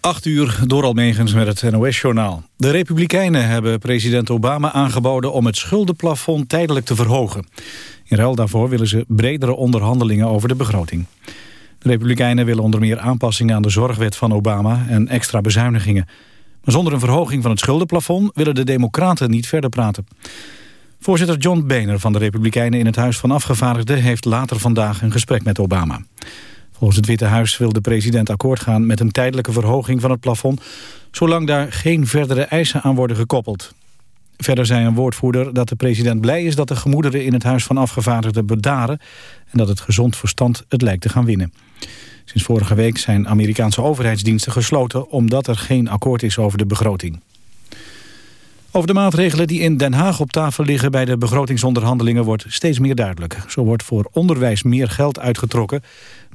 8 uur door Almegens met het NOS-journaal. De Republikeinen hebben president Obama aangeboden om het schuldenplafond tijdelijk te verhogen. In ruil daarvoor willen ze bredere onderhandelingen over de begroting. De Republikeinen willen onder meer aanpassingen aan de zorgwet van Obama en extra bezuinigingen. Maar zonder een verhoging van het schuldenplafond willen de Democraten niet verder praten. Voorzitter John Boehner van de Republikeinen in het Huis van Afgevaardigden heeft later vandaag een gesprek met Obama. Volgens het Witte Huis wil de president akkoord gaan met een tijdelijke verhoging van het plafond, zolang daar geen verdere eisen aan worden gekoppeld. Verder zei een woordvoerder dat de president blij is dat de gemoederen in het Huis van Afgevaardigden bedaren en dat het gezond verstand het lijkt te gaan winnen. Sinds vorige week zijn Amerikaanse overheidsdiensten gesloten omdat er geen akkoord is over de begroting. Over de maatregelen die in Den Haag op tafel liggen bij de begrotingsonderhandelingen wordt steeds meer duidelijk. Zo wordt voor onderwijs meer geld uitgetrokken.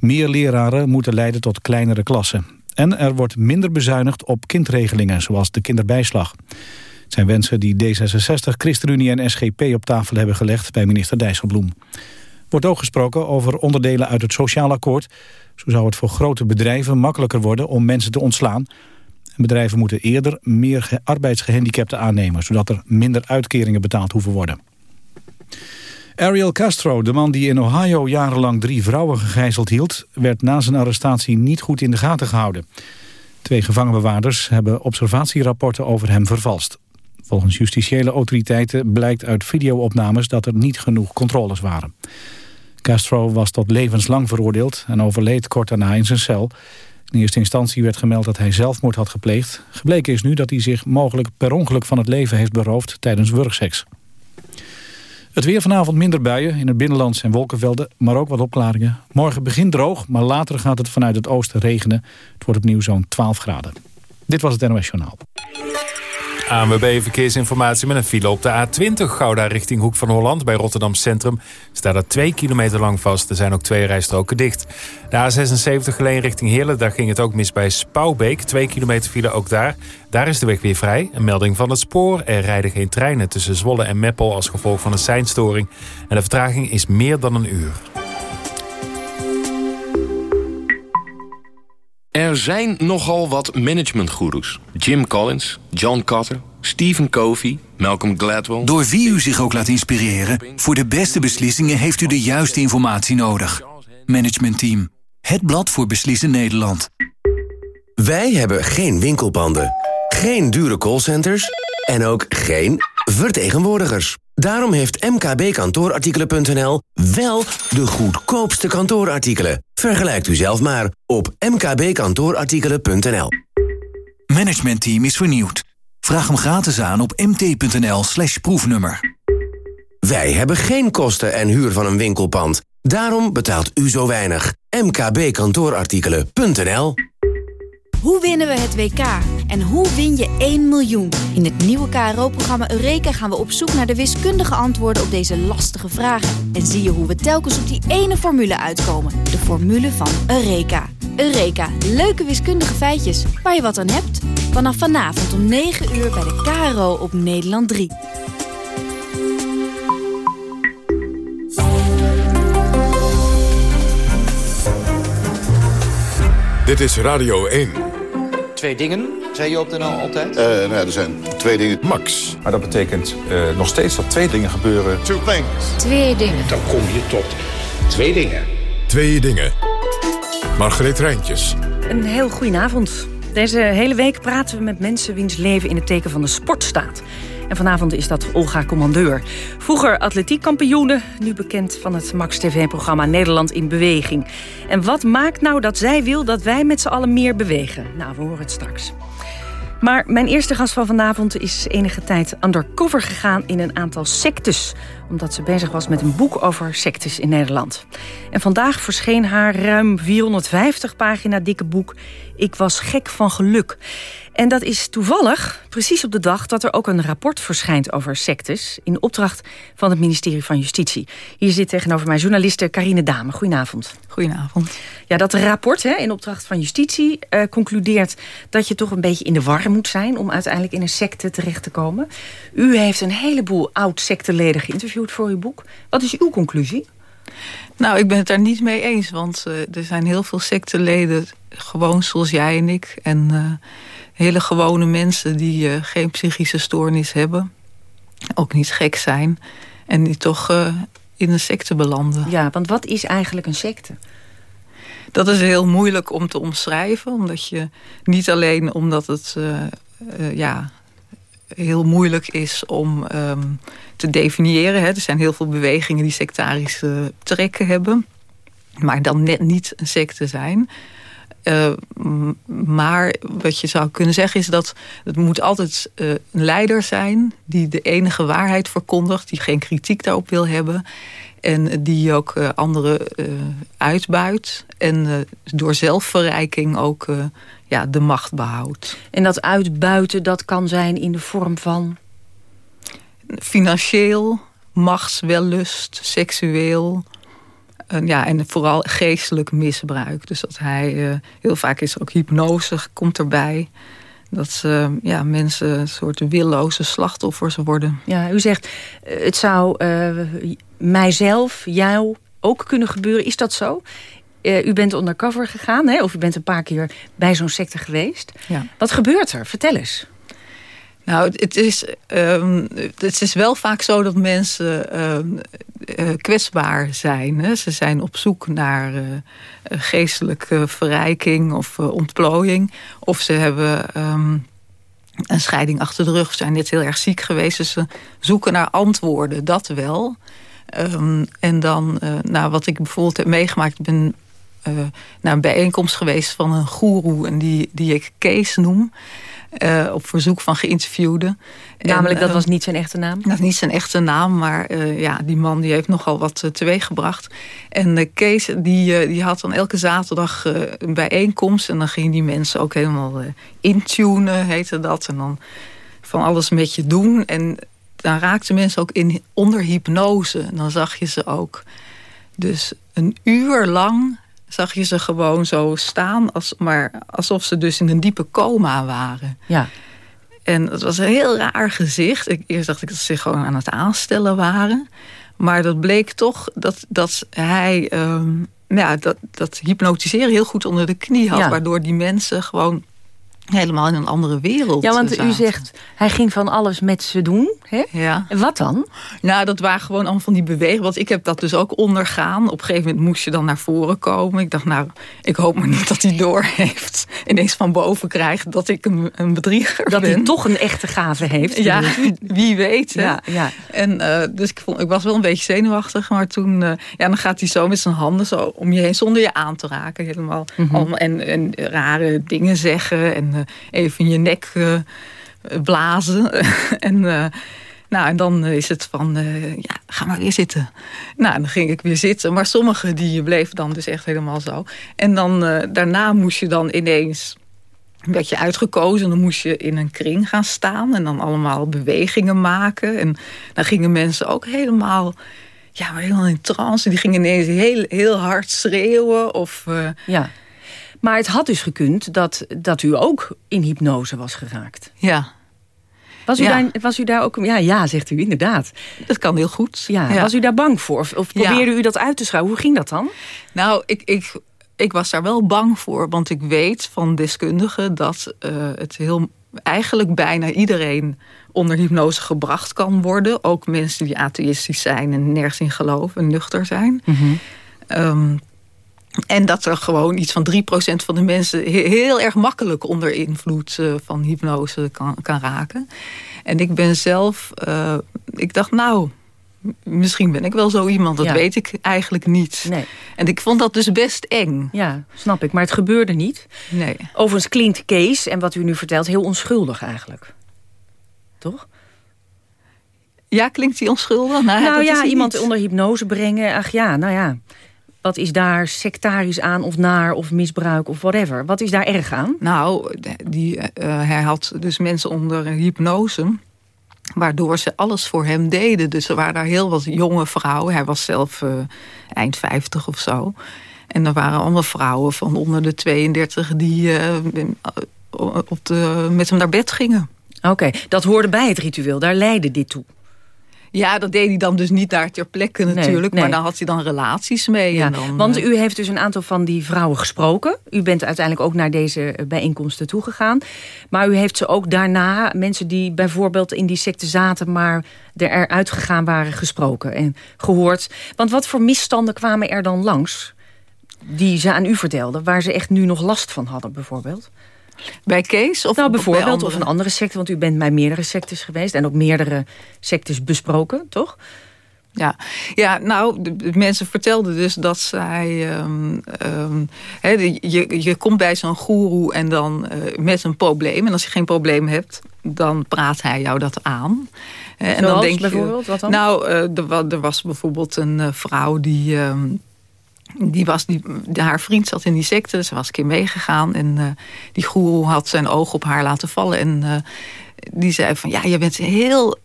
Meer leraren moeten leiden tot kleinere klassen. En er wordt minder bezuinigd op kindregelingen, zoals de kinderbijslag. Het zijn wensen die D66, ChristenUnie en SGP op tafel hebben gelegd bij minister Dijsselbloem. Wordt ook gesproken over onderdelen uit het sociaal akkoord. Zo zou het voor grote bedrijven makkelijker worden om mensen te ontslaan bedrijven moeten eerder meer arbeidsgehandicapten aannemen... zodat er minder uitkeringen betaald hoeven worden. Ariel Castro, de man die in Ohio jarenlang drie vrouwen gegijzeld hield... werd na zijn arrestatie niet goed in de gaten gehouden. Twee gevangenbewaarders hebben observatierapporten over hem vervalst. Volgens justitiële autoriteiten blijkt uit videoopnames dat er niet genoeg controles waren. Castro was tot levenslang veroordeeld en overleed kort daarna in zijn cel. In eerste instantie werd gemeld dat hij zelfmoord had gepleegd. Gebleken is nu dat hij zich mogelijk per ongeluk van het leven heeft beroofd tijdens wurgseks. Het weer vanavond minder buien. In het binnenland zijn wolkenvelden, maar ook wat opklaringen. Morgen begint droog, maar later gaat het vanuit het oosten regenen. Het wordt opnieuw zo'n 12 graden. Dit was het NOS Journaal. ANWB Verkeersinformatie met een file op de A20 Gouda richting Hoek van Holland. Bij Rotterdam Centrum staat er 2 kilometer lang vast. Er zijn ook twee rijstroken dicht. De A76 geleen richting Heerlen, daar ging het ook mis bij Spouwbeek. 2 kilometer file ook daar. Daar is de weg weer vrij. Een melding van het spoor. Er rijden geen treinen tussen Zwolle en Meppel als gevolg van een seinstoring. En de vertraging is meer dan een uur. Er zijn nogal wat managementgoeroes. Jim Collins, John Cotter, Stephen Covey, Malcolm Gladwell... Door wie u zich ook laat inspireren... voor de beste beslissingen heeft u de juiste informatie nodig. Management Team. Het blad voor beslissen Nederland. Wij hebben geen winkelpanden, geen dure callcenters... en ook geen vertegenwoordigers. Daarom heeft mkbkantoorartikelen.nl wel de goedkoopste kantoorartikelen. Vergelijkt u zelf maar op mkbkantoorartikelen.nl. Managementteam is vernieuwd. Vraag hem gratis aan op mt.nl slash proefnummer. Wij hebben geen kosten en huur van een winkelpand. Daarom betaalt u zo weinig. mkbkantoorartikelen.nl hoe winnen we het WK? En hoe win je 1 miljoen? In het nieuwe KRO-programma Eureka gaan we op zoek naar de wiskundige antwoorden op deze lastige vragen. En zie je hoe we telkens op die ene formule uitkomen. De formule van Eureka. Eureka, leuke wiskundige feitjes waar je wat aan hebt. Vanaf vanavond om 9 uur bij de KRO op Nederland 3. Dit is Radio 1 twee dingen, zei je op de NL altijd? Uh, nou er zijn twee dingen. Max. Maar dat betekent uh, nog steeds dat twee dingen gebeuren. Two things. Twee dingen. Dan kom je tot twee dingen. Twee dingen. Margreet Rijntjes. Een heel goedenavond. Deze hele week praten we met mensen wiens leven in het teken van de sport staat. En vanavond is dat Olga Commandeur. Vroeger atletiekkampioene, nu bekend van het Max TV-programma Nederland in Beweging. En wat maakt nou dat zij wil dat wij met z'n allen meer bewegen? Nou, we horen het straks. Maar mijn eerste gast van vanavond is enige tijd undercover gegaan in een aantal sectes. Omdat ze bezig was met een boek over sectes in Nederland. En vandaag verscheen haar ruim 450 pagina dikke boek Ik was gek van geluk. En dat is toevallig precies op de dag dat er ook een rapport verschijnt over sectes... in opdracht van het ministerie van Justitie. Hier zit tegenover mij journaliste Carine Dame. Goedenavond. Goedenavond. Ja, dat rapport hè, in opdracht van Justitie uh, concludeert... dat je toch een beetje in de war moet zijn... om uiteindelijk in een secte terecht te komen. U heeft een heleboel oud-secteleden geïnterviewd voor uw boek. Wat is uw conclusie? Nou, ik ben het daar niet mee eens. Want uh, er zijn heel veel secteleden, gewoon zoals jij en ik. En uh, hele gewone mensen die uh, geen psychische stoornis hebben. Ook niet gek zijn. En die toch in een secte belanden. Ja, want wat is eigenlijk een secte? Dat is heel moeilijk om te omschrijven. Omdat je niet alleen omdat het ja, heel moeilijk is om um, te definiëren. Hè. Er zijn heel veel bewegingen die sectarische trekken hebben. Maar dan net niet een secte zijn. Uh, maar wat je zou kunnen zeggen is dat het moet altijd uh, een leider zijn... die de enige waarheid verkondigt, die geen kritiek daarop wil hebben... en die ook uh, anderen uitbuit. En door zelfverrijking ook ja, de macht behoudt. En dat uitbuiten, dat kan zijn in de vorm van? Financieel, machtswellust, seksueel... Uh, ja, en vooral geestelijk misbruik. Dus dat hij, uh, heel vaak is er ook hypnose, komt erbij. Dat uh, ja, mensen een soort willoze slachtoffers worden. Ja, u zegt, het zou mijzelf, jou ook kunnen gebeuren. Is dat zo? Uh, u bent undercover gegaan, hè? of u bent een paar keer bij zo'n secte geweest. Ja. Wat gebeurt er? Vertel eens. Nou, het is, um, het is wel vaak zo dat mensen um, uh, kwetsbaar zijn. Hè? Ze zijn op zoek naar uh, geestelijke verrijking of ontplooiing. Of ze hebben um, een scheiding achter de rug. Ze zijn net heel erg ziek geweest. Dus ze zoeken naar antwoorden, dat wel. en dan, nou, wat ik bijvoorbeeld heb meegemaakt... Ik ben naar een bijeenkomst geweest van een goeroe... en die, die ik Kees noem... Uh, op verzoek van geïnterviewden. Namelijk, dat was niet zijn echte naam? Dat is niet zijn echte naam, maar uh, ja, die man die heeft nogal wat uh, teweeggebracht. En Kees die, die had dan elke zaterdag een bijeenkomst... en dan gingen die mensen ook helemaal intunen, heette dat. En dan van alles met je doen. En dan raakten mensen ook in, onder hypnose. En dan zag je ze ook dus een uur lang zag je ze gewoon zo staan, als, maar alsof ze dus in een diepe coma waren. Ja. En het was een heel raar gezicht. Ik, eerst dacht ik dat ze zich gewoon aan het aanstellen waren. Maar dat bleek toch dat, dat hij um, ja, dat, dat hypnotiseren heel goed onder de knie had. Ja. Waardoor die mensen gewoon helemaal in een andere wereld Ja, want zaten. u zegt, hij ging van alles met ze doen. Hè? Ja. En wat dan? Nou, dat waren gewoon allemaal van die bewegingen. Want ik heb dat dus ook ondergaan. Op een gegeven moment moest je dan naar voren komen. Ik dacht, nou, ik hoop maar niet dat hij door heeft. Ineens van boven krijgt dat ik een, een bedrieger Dat ben. hij toch een echte gave heeft. Ja, wie weet. Hè? Ja, ja. En uh, dus ik, vond, ik was wel een beetje zenuwachtig. Maar toen, uh, ja, dan gaat hij zo met zijn handen zo om je heen zonder je aan te raken. Helemaal. Mhm. allemaal, en, en rare dingen zeggen. En even in je nek uh, blazen. en, uh, nou, en dan is het van, ja, ga maar weer zitten. Nou, dan ging ik weer zitten. Maar sommigen die bleven dan dus echt helemaal zo. En dan daarna moest je dan ineens werd je uitgekozen. Dan moest je in een kring gaan staan. En dan allemaal bewegingen maken. En dan gingen mensen ook helemaal... Ja, helemaal in trance. Die gingen ineens heel, heel hard schreeuwen. Of, ja. Maar het had dus gekund dat, dat u ook in hypnose was geraakt. Ja. Was u, Ja. daar, was u daar ook... Ja, ja, zegt u, inderdaad. Dat kan heel goed. Ja, Ja. Was u daar bang voor? Of, of Ja. probeerde u dat uit te schouwen? Hoe ging dat dan? Nou, ik, ik, ik was daar wel bang voor. Want ik weet van deskundigen dat eh, het heel, eigenlijk bijna iedereen onder hypnose gebracht kan worden. Ook mensen die atheïstisch zijn en nergens in geloven en nuchter zijn. Ehm, en dat er gewoon iets van 3% van de mensen he- heel erg makkelijk onder invloed eh, van hypnose kan, kan raken. En ik ben zelf, eh, ik dacht nou, misschien ben ik wel zo iemand, dat Ja. weet ik eigenlijk niet. Nee. En ik vond dat dus best eng. Ja, snap ik. Maar het gebeurde niet. Nee. Overigens klinkt Kees, en wat u nu vertelt, heel onschuldig eigenlijk. Toch? Ja, klinkt die onschuldig? Nou, nou ja, hij iemand onder hypnose brengen. Ach ja, nou ja. Wat is daar sectarisch aan of naar of misbruik of whatever? Wat is daar erg aan? Nou, die, eh, hij had dus mensen onder hypnose... waardoor ze alles voor hem deden. Dus er waren daar heel wat jonge vrouwen. Hij was zelf eh, eind 50 of zo. En er waren allemaal vrouwen van onder de 32... die eh, op de, met hem naar bed gingen. Oké, dat hoorde bij het ritueel. Daar leidde dit toe. Ja, dat deed hij dan dus niet daar ter plekke natuurlijk. nee. Maar dan had hij dan relaties mee. Ja, en dan, want eh, u heeft dus een aantal van die vrouwen gesproken. U bent uiteindelijk ook naar deze bijeenkomsten toegegaan. Maar u heeft ze ook daarna, mensen die bijvoorbeeld in die secte zaten... maar eruit gegaan waren, gesproken en gehoord. Want wat voor misstanden kwamen er dan langs... die ze aan u vertelden, waar ze echt nu nog last van hadden bijvoorbeeld? Bij Kees? Of nou, bij bijvoorbeeld, andere? of een andere secte. Want u bent bij meerdere sectes geweest. En ook meerdere sectes besproken, toch? Ja, ja nou, de, de mensen vertelden dus dat zij... ehm, ehm, de- je, je komt bij zo'n goeroe en dan eh, met een probleem. En als je geen probleem hebt, dan praat hij jou dat aan. En dan denk bijvoorbeeld? Je, Wat dan? Nou, eh, er, er was bijvoorbeeld een eh, vrouw die... ehm, die was, die, haar vriend zat in die secte, ze was een keer meegegaan. En eh, die goeroe had zijn oog op haar laten vallen. En eh, die zei van, ja, je bent heel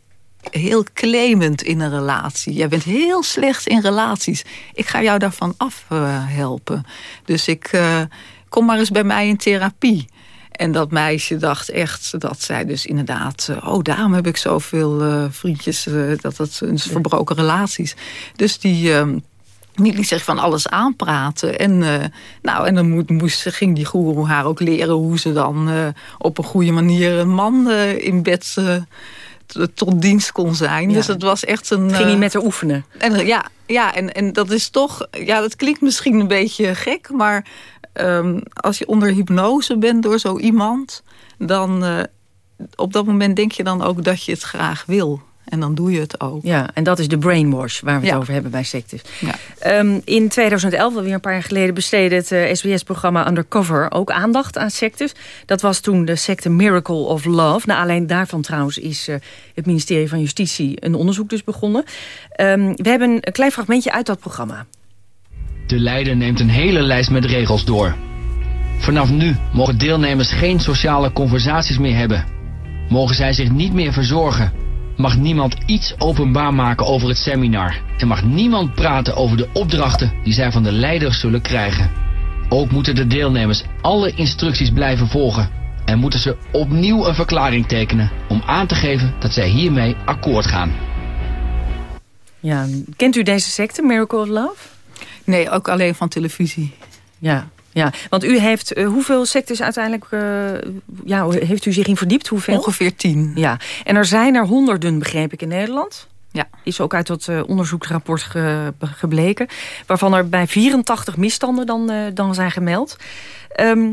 heel claimend in een relatie. Jij bent heel slecht in relaties. Ik ga jou daarvan afhelpen. dus ik eh, kom maar eens bij mij in therapie. En dat meisje dacht echt dat zij dus inderdaad... oh, daarom heb ik zoveel vriendjes, dat een verbroken relaties. Dus die... die liet zich van alles aanpraten. En, eh, nou, en dan moest, moest, ging die goeroe haar ook leren... hoe ze dan eh, op een goede manier een man eh, in bed tot dienst kon zijn. Ja. Dus het was echt een... Ging hij met haar oefenen? en, ja, ja en, en dat is toch... Ja, dat klinkt misschien een beetje gek... maar ehm, als je onder hypnose bent door zo iemand... dan op dat moment denk je dan ook dat je het graag wil. En dan doe je het ook. Ja, en dat is de brainwash waar we het Ja. over hebben bij sectes. Ja. Ehm, in 2011, alweer een paar jaar geleden, besteedde het eh, SBS-programma Undercover ook aandacht aan sectes. Dat was toen de secte Miracle of Love. Nou, alleen daarvan trouwens is eh, het ministerie van Justitie een onderzoek dus begonnen. Ehm, we hebben een klein fragmentje uit dat programma. De leider neemt een hele lijst met regels door. Vanaf nu mogen deelnemers geen sociale conversaties meer hebben. Mogen zij zich niet meer verzorgen. Mag niemand iets openbaar maken over het seminar. En mag niemand praten over de opdrachten die zij van de leider zullen krijgen. Ook moeten de deelnemers alle instructies blijven volgen. En moeten ze opnieuw een verklaring tekenen om aan te geven dat zij hiermee akkoord gaan. Ja, kent u deze secte, Miracle of Love? Nee, ook alleen van televisie. Ja, ja. want u heeft eh, hoeveel sectes uiteindelijk... eh, ja, heeft u zich in verdiept? Hoeveel? Ongeveer tien. Ja, en er zijn er honderden, begreep ik, in Nederland. Ja. Is ook uit dat eh, onderzoeksrapport ge- gebleken. Waarvan er bij 84 misstanden dan, dan zijn gemeld. Ehm,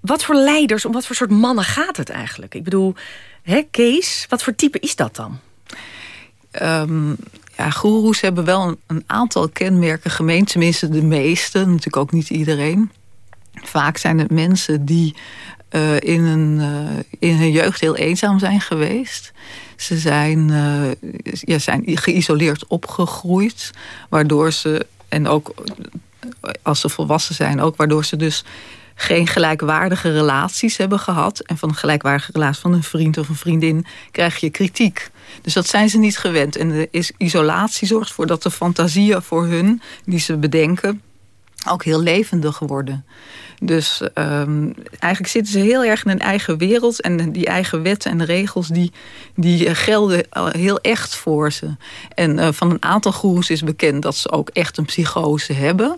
wat voor leiders, om wat voor soort mannen gaat het eigenlijk? Ik bedoel, hè, Kees, wat voor type is dat dan? Ehm, ja, goeroes hebben wel een, aantal kenmerken gemeen. Tenminste de meeste, natuurlijk ook niet iedereen. Vaak zijn het mensen die eh, in, een, eh, in hun jeugd heel eenzaam zijn geweest. Ze zijn, eh, ja, zijn geïsoleerd opgegroeid. Waardoor ze, en ook als ze volwassen zijn... ook waardoor ze dus geen gelijkwaardige relaties hebben gehad. En van een gelijkwaardige relatie van een vriend of een vriendin krijg je kritiek. Dus dat zijn ze niet gewend. En de is- isolatie zorgt ervoor dat de fantasieën voor hun, die ze bedenken, ook heel levendig worden. Dus ehm, eigenlijk zitten ze heel erg in een eigen wereld. En die eigen wetten en regels die, die eh, gelden eh, heel echt voor ze. En eh, van een aantal goeroes is bekend dat ze ook echt een psychose hebben.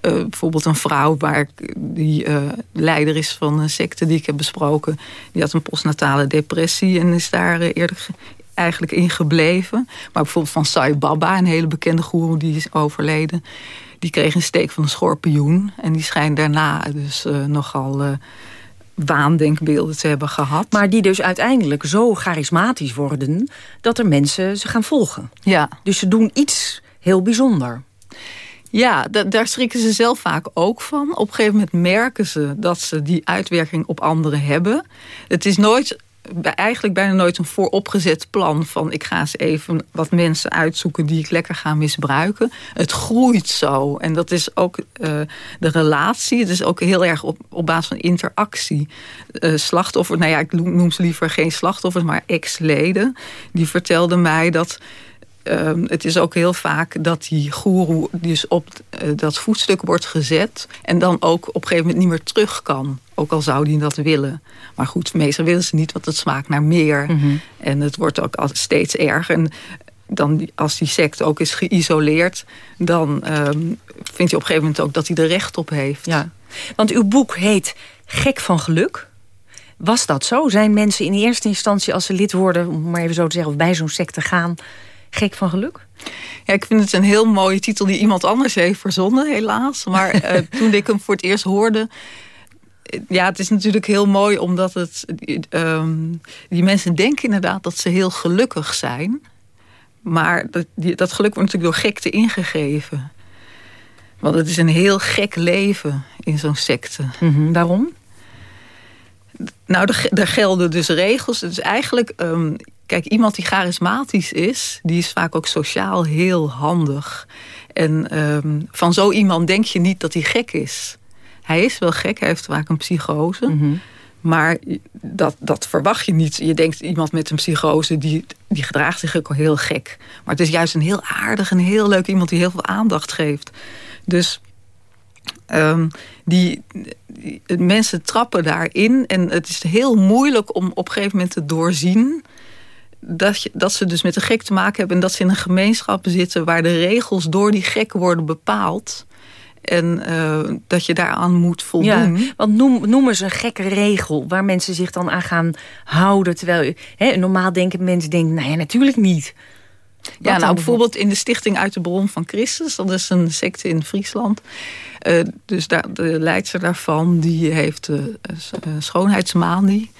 Bijvoorbeeld een vrouw waar die leider is van een secte die ik heb besproken. Die had een postnatale depressie en is daar eerder ge- eigenlijk in gebleven. Maar bijvoorbeeld van Sai Baba, een hele bekende goeroe die is overleden. Die kreeg een steek van een schorpioen. En die schijnt daarna dus eh, nogal eh, waandenkbeelden te hebben gehad. Maar die dus uiteindelijk zo charismatisch worden... dat er mensen ze gaan volgen. Ja. Dus ze doen iets heel bijzonder. Ja, da- daar schrikken ze zelf vaak ook van. Op een gegeven moment merken ze dat ze die uitwerking op anderen hebben. Het is nooit, eigenlijk bijna nooit een vooropgezet plan van... ik ga eens even wat mensen uitzoeken die ik lekker ga misbruiken. Het groeit zo. En dat is ook eh, de relatie. Het is ook heel erg op, op basis van interactie. Eh slachtoffers, nou ja, ik noem ze liever geen slachtoffers... maar ex-leden. Die vertelden mij dat... Ehm, het is ook heel vaak dat die goeroe dus op eh, dat voetstuk wordt gezet... en dan ook op een gegeven moment niet meer terug kan. Ook al zou die dat willen. Maar goed, meestal willen ze niet, want het smaakt naar meer. En het wordt ook steeds erger. En dan als die sect ook is geïsoleerd... dan ehm, vindt hij op een gegeven moment ook dat hij er recht op heeft. Ja. Want uw boek heet Gek van Geluk. Was dat zo? Zijn mensen in eerste instantie als ze lid worden... om maar even zo te zeggen, of bij zo'n secte gaan... gek van geluk? Ja, ik vind het een heel mooie titel die iemand anders heeft verzonnen, helaas. Maar uh, toen ik hem voor het eerst hoorde... Ja, het is natuurlijk heel mooi omdat het... Um, die mensen denken inderdaad dat ze heel gelukkig zijn... Maar dat, dat geluk wordt natuurlijk door gekte ingegeven. Want het is een heel gek leven in zo'n secte. Mm waarom? Nou, daar gelden dus regels. Dus eigenlijk, um, kijk, iemand die charismatisch is... die is vaak ook sociaal heel handig. En um, van zo iemand denk je niet dat hij gek is. Hij is wel gek, hij heeft vaak een psychose... Mm -hmm. Maar dat, dat verwacht je niet. Je denkt iemand met een psychose, die, die gedraagt zich ook heel gek. Maar het is juist een heel aardig en heel leuk iemand die heel veel aandacht geeft. Dus um, die, die, mensen trappen daarin. En het is heel moeilijk om op een gegeven moment te doorzien... Dat, dat ze dus met een gek te maken hebben... en dat ze in een gemeenschap zitten... waar de regels door die gek worden bepaald... En uh, dat je daaraan moet voldoen. Ja, want noem, noem eens een gekke regel waar mensen zich dan aan gaan houden. Terwijl hè, normaal denken mensen denken, nou ja, natuurlijk niet. Wat ja, nou bijvoorbeeld in de stichting Uit de Bron van Christus. Dat is een secte in Friesland. Uh, dus daar, de leidster daarvan, die heeft uh, schoonheidsmanie.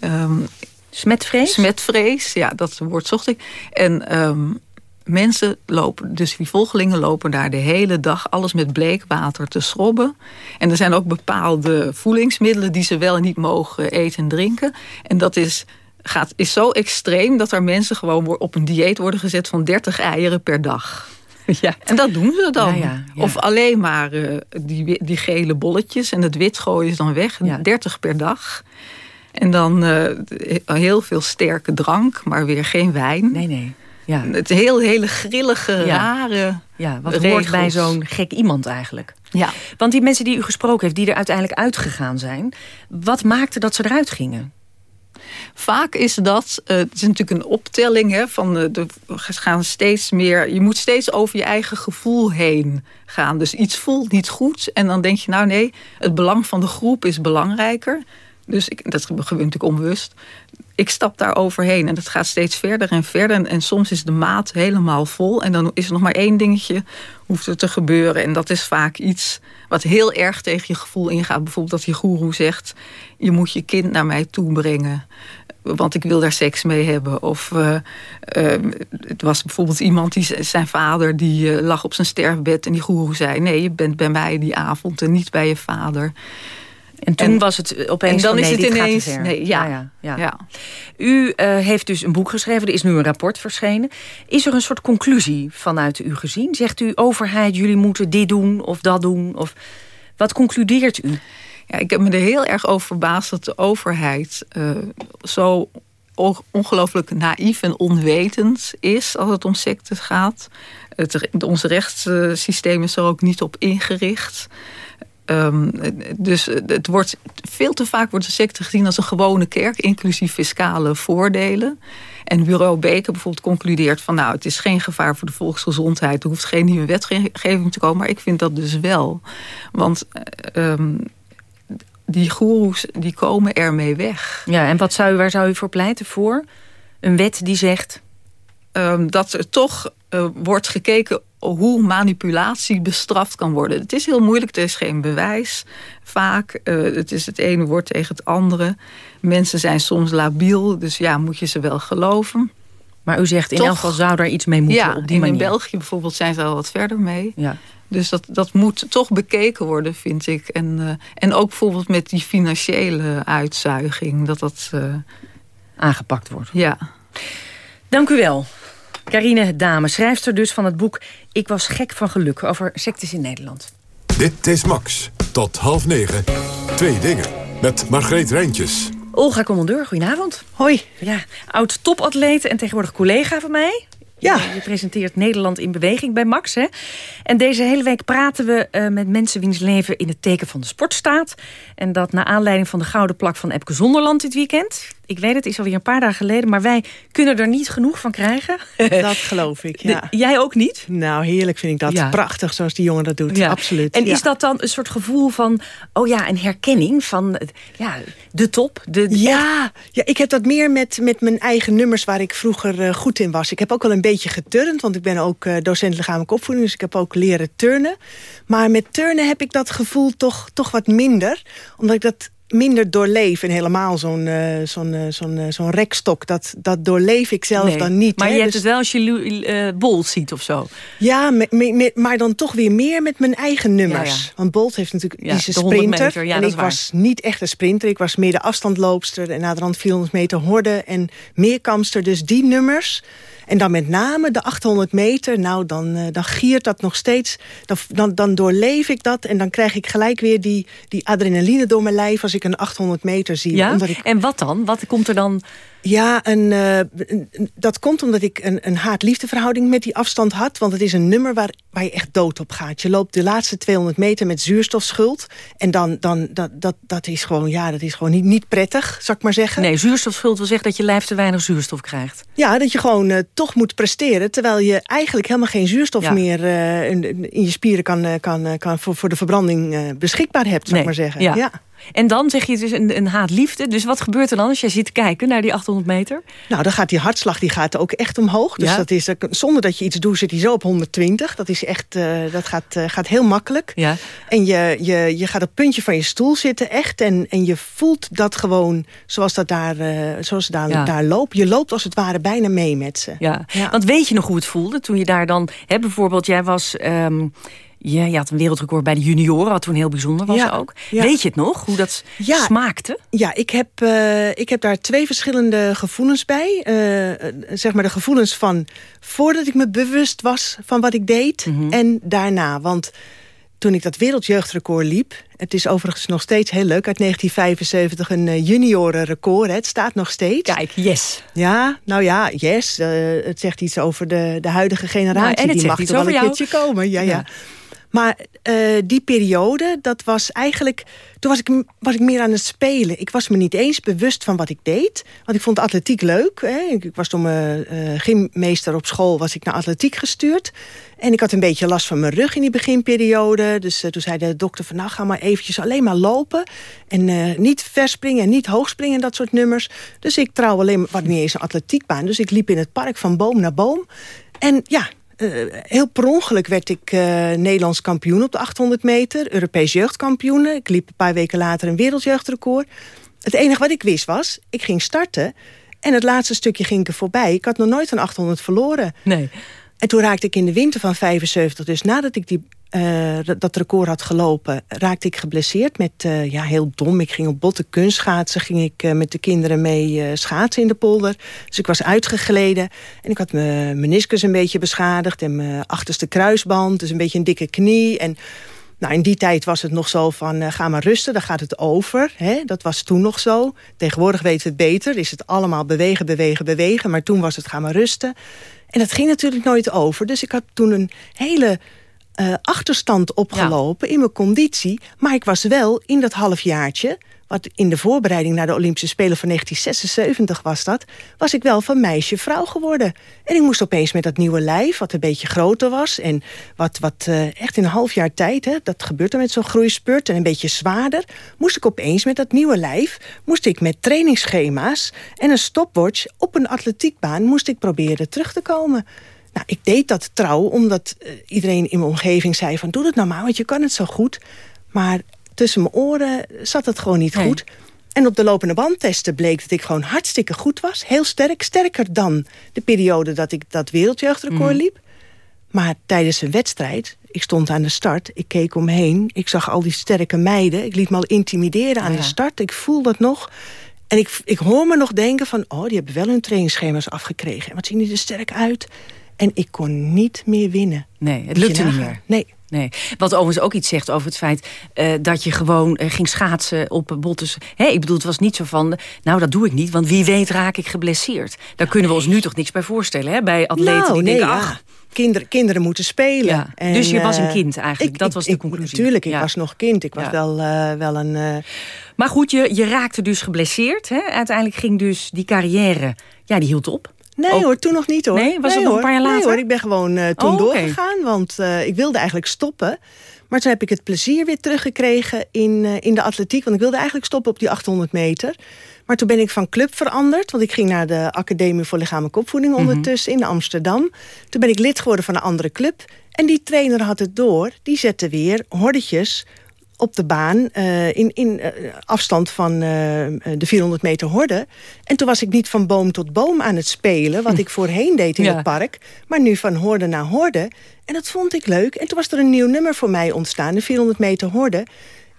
Um, smetvrees? Smetvrees, ja, dat woord zocht ik. En um, mensen lopen, dus die volgelingen lopen daar de hele dag alles met bleekwater te schrobben. En er zijn ook bepaalde voedingsmiddelen die ze wel en niet mogen eten en drinken. En dat is, gaat, is zo extreem dat er mensen gewoon op een dieet worden gezet van 30 eieren per dag. Ja. En dat doen ze dan. Ja, ja, of alleen maar uh, die, die gele bolletjes en het wit gooien ze dan weg. 30 per dag. En dan uh, heel veel sterke drank, maar weer geen wijn. Nee, nee. Ja. Het heel, hele grillige, rare Ja, wat regels. hoort bij zo'n gek iemand eigenlijk. Ja. Want die mensen die u gesproken heeft, die er uiteindelijk uitgegaan zijn... wat maakte dat ze eruit gingen? Vaak is dat, uh, het is natuurlijk een optelling hè, van de, de, gaan steeds meer. Je moet steeds over je eigen gevoel heen gaan. Dus iets voelt niet goed en dan denk je, nou nee, het belang van de groep is belangrijker. Dus ik, dat gebeurt natuurlijk onbewust ik stap daar overheen en dat gaat steeds verder en verder. En, soms is de maat helemaal vol. En dan is er nog maar één dingetje hoeft er te gebeuren. En dat is vaak iets wat heel erg tegen je gevoel ingaat. Bijvoorbeeld dat je goeroe zegt... je moet je kind naar mij toe brengen. Want ik wil daar seks mee hebben. Of uh, uh, het was bijvoorbeeld iemand, die, zijn vader... die uh, lag op zijn sterfbed en die goeroe zei... nee, je bent bij mij die avond en niet bij je vader... En toen en, was het opeens en dan van, is het ineens. Nee, ja, ja, ja, ja. U uh, heeft dus een boek geschreven. Er is nu een rapport verschenen. Is er een soort conclusie vanuit u gezien? Zegt u overheid, jullie moeten dit doen of dat doen? Of wat concludeert u? Ja, ik heb me er heel erg over verbaasd dat de overheid uh, zo ongelooflijk naïef en onwetend is als het om sectes gaat. Het, onze rechtssysteem is er ook niet op ingericht. Um, dus het wordt veel te vaak wordt de secte gezien als een gewone kerk, inclusief fiscale voordelen. En bureau Beker bijvoorbeeld concludeert van nou, het is geen gevaar voor de volksgezondheid. Er hoeft geen nieuwe wetgeving te komen, maar ik vind dat dus wel. Want um, die goeroes die komen ermee weg. Ja, en wat zou u, waar zou u voor pleiten voor? Een wet die zegt... Um, dat er toch uh, wordt gekeken hoe manipulatie bestraft kan worden. Het is heel moeilijk, er is geen bewijs vaak. Uh, het is het ene woord tegen het andere. Mensen zijn soms labiel, dus ja, moet je ze wel geloven. Maar u zegt in elk geval zou daar iets mee moeten ja, op die manier. in België bijvoorbeeld zijn ze al wat verder mee. Ja. Dus dat, dat moet toch bekeken worden, vind ik. En, uh, en ook bijvoorbeeld met die financiële uitzuiging. Dat dat... Uh, Aangepakt wordt. Ja. Dank u wel. Carine Dame, schrijfster dus van het boek Ik was gek van geluk over sectes in Nederland. Dit is Max. Tot half negen. Twee dingen. Met Margreet Rijntjes. Olga Commandeur, goedenavond. Hoi. Ja, oud topatleet en tegenwoordig collega van mij. Ja. Je presenteert Nederland in beweging bij Max. Hè? En deze hele week praten we uh, met mensen wiens leven in het teken van de sport staat. En dat naar aanleiding van de gouden plak van Epke Zonderland dit weekend. Ik weet het, is alweer een paar dagen geleden, maar wij kunnen er niet genoeg van krijgen. Dat geloof ik, ja. jij ook niet? Nou, heerlijk vind ik dat. Prachtig zoals die jongen dat doet, ja. absoluut. En is dat dan een soort gevoel van, oh ja, een herkenning van ja, de top? De, ja, ja, ik heb dat meer met, met mijn eigen nummers waar ik vroeger uh, goed in was. Ik heb ook wel een beetje geturnd, want ik ben ook uh, docent lichamelijke opvoeding, dus ik heb ook leren turnen. Maar met turnen heb ik dat gevoel toch, toch wat minder, omdat ik dat minder doorleef. En helemaal zo'n uh, zo'n uh, zo'n uh, zo'n rekstok, dat, dat doorleef ik zelf nee, dan niet. Maar hè? je hebt Dus- het wel als je uh, Bol ziet of zo. Ja, me, me, me, maar dan toch weer meer met mijn eigen nummers. Ja, ja. Want Bolt heeft natuurlijk Ja, die 100 sprinter. meter, en ik was niet echt een sprinter. Ik was meer de afstandloopster. En na de rand 400 meter horde en meerkamster. Dus die nummers... En dan met name de 800 meter, nou dan, uh, dan giert dat nog steeds. Dan, dan, dan doorleef ik dat en dan krijg ik gelijk weer die, die adrenaline door mijn lijf... als ik een 800 meter zie. Ja? Omdat ik, En wat dan? Wat komt er dan? Ja, een, uh, een- dat komt omdat ik een, een haat-liefdeverhouding met die afstand had. Want het is een nummer waar, waar je echt dood op gaat. Je loopt de laatste 200 meter met zuurstofschuld. En dan, dan dat, dat, dat is gewoon, ja, dat is gewoon niet, niet prettig, zou ik maar zeggen. Nee, zuurstofschuld wil zeggen dat je lijf te weinig zuurstof krijgt. Ja, dat je gewoon uh, toch moet presteren... terwijl je eigenlijk helemaal geen zuurstof Ja. meer uh, in, in je spieren kan, kan, kan voor, voor de verbranding beschikbaar hebt, zou ik maar zeggen. Ja. En dan zeg je het is een, een haatliefde. Dus wat gebeurt er dan als jij zit te kijken naar die 800 meter? Nou, dan gaat die hartslag die gaat ook echt omhoog. Dus Ja. dat is, zonder dat je iets doet, zit hij zo op 120. Dat, is echt, uh, dat gaat, uh, gaat heel makkelijk. Ja. En je, je, je gaat op het puntje van je stoel zitten, echt. En, en je voelt dat gewoon zoals dat daar, uh, zoals daar, Ja. daar loopt. Je loopt als het ware bijna mee met ze. Ja. Want weet je nog hoe het voelde toen je daar dan... Hè, bijvoorbeeld, jij was... Um, ja, je had een wereldrecord bij de junioren, wat toen heel bijzonder was Ja, ook. ja. Weet je het nog, hoe dat Ja. smaakte? Ja, ik heb, uh, ik heb daar twee verschillende gevoelens bij. Uh, zeg maar de gevoelens van voordat ik me bewust was van wat ik deed... Mhm. en daarna. Want toen ik dat wereldjeugdrecord liep... het is overigens nog steeds heel leuk... uit 1975 een juniorenrecord. Het staat nog steeds. Kijk, yes. Ja, nou ja, yes. Uh, het zegt iets over de, de huidige generatie. Nou, en het Die zegt mag er wel een jou. keertje komen. Ja, ja. Ja. Maar uh, die periode, dat was eigenlijk... Toen was ik, was ik meer aan het spelen. Ik was me niet eens bewust van wat ik deed. Want ik vond atletiek leuk. Hè. Ik, was door mijn uh, gymmeester op school was ik naar atletiek gestuurd. En ik had een beetje last van mijn rug in die beginperiode. Dus toen zei de dokter van nou ga maar eventjes alleen maar lopen. En niet verspringen en niet hoogspringen en dat soort nummers. Dus ik trouw alleen maar, wat niet eens een atletiekbaan. Dus ik liep in het park van boom naar boom. En ja, uh, heel per ongeluk werd ik uh, Nederlands kampioen op de 800 meter. Europees jeugdkampioen. Ik liep een paar weken later een wereldjeugdrecord. Het enige wat ik wist was, ik ging starten. En het laatste stukje ging ik er voorbij. Ik had nog nooit een 800 verloren. Nee. En toen raakte ik in de winter van 75, dus nadat ik die, uh, dat record had gelopen... raakte ik geblesseerd met, uh, ja, heel dom. Ik ging op botte kunstschaatsen, ging ik uh, met de kinderen mee schaatsen in de polder. Dus ik was uitgegleden en ik had mijn meniscus een beetje beschadigd... en mijn achterste kruisband, dus een beetje een dikke knie... En, nou, in die tijd was het nog zo van, ga maar rusten, dan gaat het over. Hè? Dat was toen nog zo. Tegenwoordig weten we het beter. Is het allemaal bewegen, bewegen, bewegen. Maar toen was het, ga maar rusten. En dat ging natuurlijk nooit over. Dus ik had toen een hele uh, achterstand opgelopen ja. in mijn conditie. Maar ik was wel in dat halfjaartje... wat in de voorbereiding naar de Olympische Spelen van 1976 was dat... was ik wel van meisje vrouw geworden. En ik moest opeens met dat nieuwe lijf, wat een beetje groter was... en wat, wat uh, echt in een half jaar tijd, hè, dat gebeurt er met zo'n groeispurt... en een beetje zwaarder, moest ik opeens met dat nieuwe lijf... moest ik met trainingsschema's en een stopwatch op een atletiekbaan... moest ik proberen terug te komen... Nou, ik deed dat trouw omdat uh, iedereen in mijn omgeving zei van... doe dat nou maar, want je kan het zo goed. Maar tussen mijn oren zat het gewoon niet nee. goed. En op de lopende bandtesten bleek dat ik gewoon hartstikke goed was. Heel sterk, sterker dan de periode dat ik dat wereldjeugdrecord mm. liep. Maar tijdens een wedstrijd, ik stond aan de start, ik keek om me heen... ik zag al die sterke meiden, ik liet me al intimideren aan ja. de start. Ik voel dat nog... En ik, ik hoor me nog denken van, oh, die hebben wel hun trainingsschema's afgekregen. En wat zien die er sterk uit. En ik kon niet meer winnen. Nee, het lukte niet meer. Nee. Nee. Wat overigens ook iets zegt over het feit uh, dat je gewoon uh, ging schaatsen op bottes. Ik bedoel, het was niet zo van, nou dat doe ik niet, want wie weet raak ik geblesseerd. Daar kunnen we ons nu toch niks bij voorstellen, hè? Bij atleten nou, die nee, denken, ja. ach, Kinderen, moeten spelen. Ja. En, dus je was een uh, kind eigenlijk, ik, dat ik, was de ik, conclusie. Natuurlijk, ik Ja. was nog kind. Ik was wel, uh, wel een... Maar goed, je, je raakte dus geblesseerd. Hè? Uiteindelijk ging dus die carrière, ja, die hield op. Nee Ook- hoor, toen nog niet hoor. Nee, was het nog een paar jaar Nee later? hoor, ik ben gewoon uh, toen Oh, doorgegaan. Want uh, ik wilde eigenlijk stoppen. Maar toen heb ik het plezier weer teruggekregen in, uh, in de atletiek. Want ik wilde eigenlijk stoppen op die 800 meter. Maar toen ben ik van club veranderd. Want ik ging naar de Academie voor Lichamelijke Opvoeding Mhm. ondertussen in Amsterdam. Toen ben ik lid geworden van een andere club. En die trainer had het door. Die zette weer hordetjes op de baan uh, in, in uh, afstand van uh, de 400 meter horde. En toen was ik niet van boom tot boom aan het spelen... wat ik voorheen deed in Ja. het park... maar nu van horde naar horde. En dat vond ik leuk. En toen was er een nieuw nummer voor mij ontstaan... de 400 meter horde.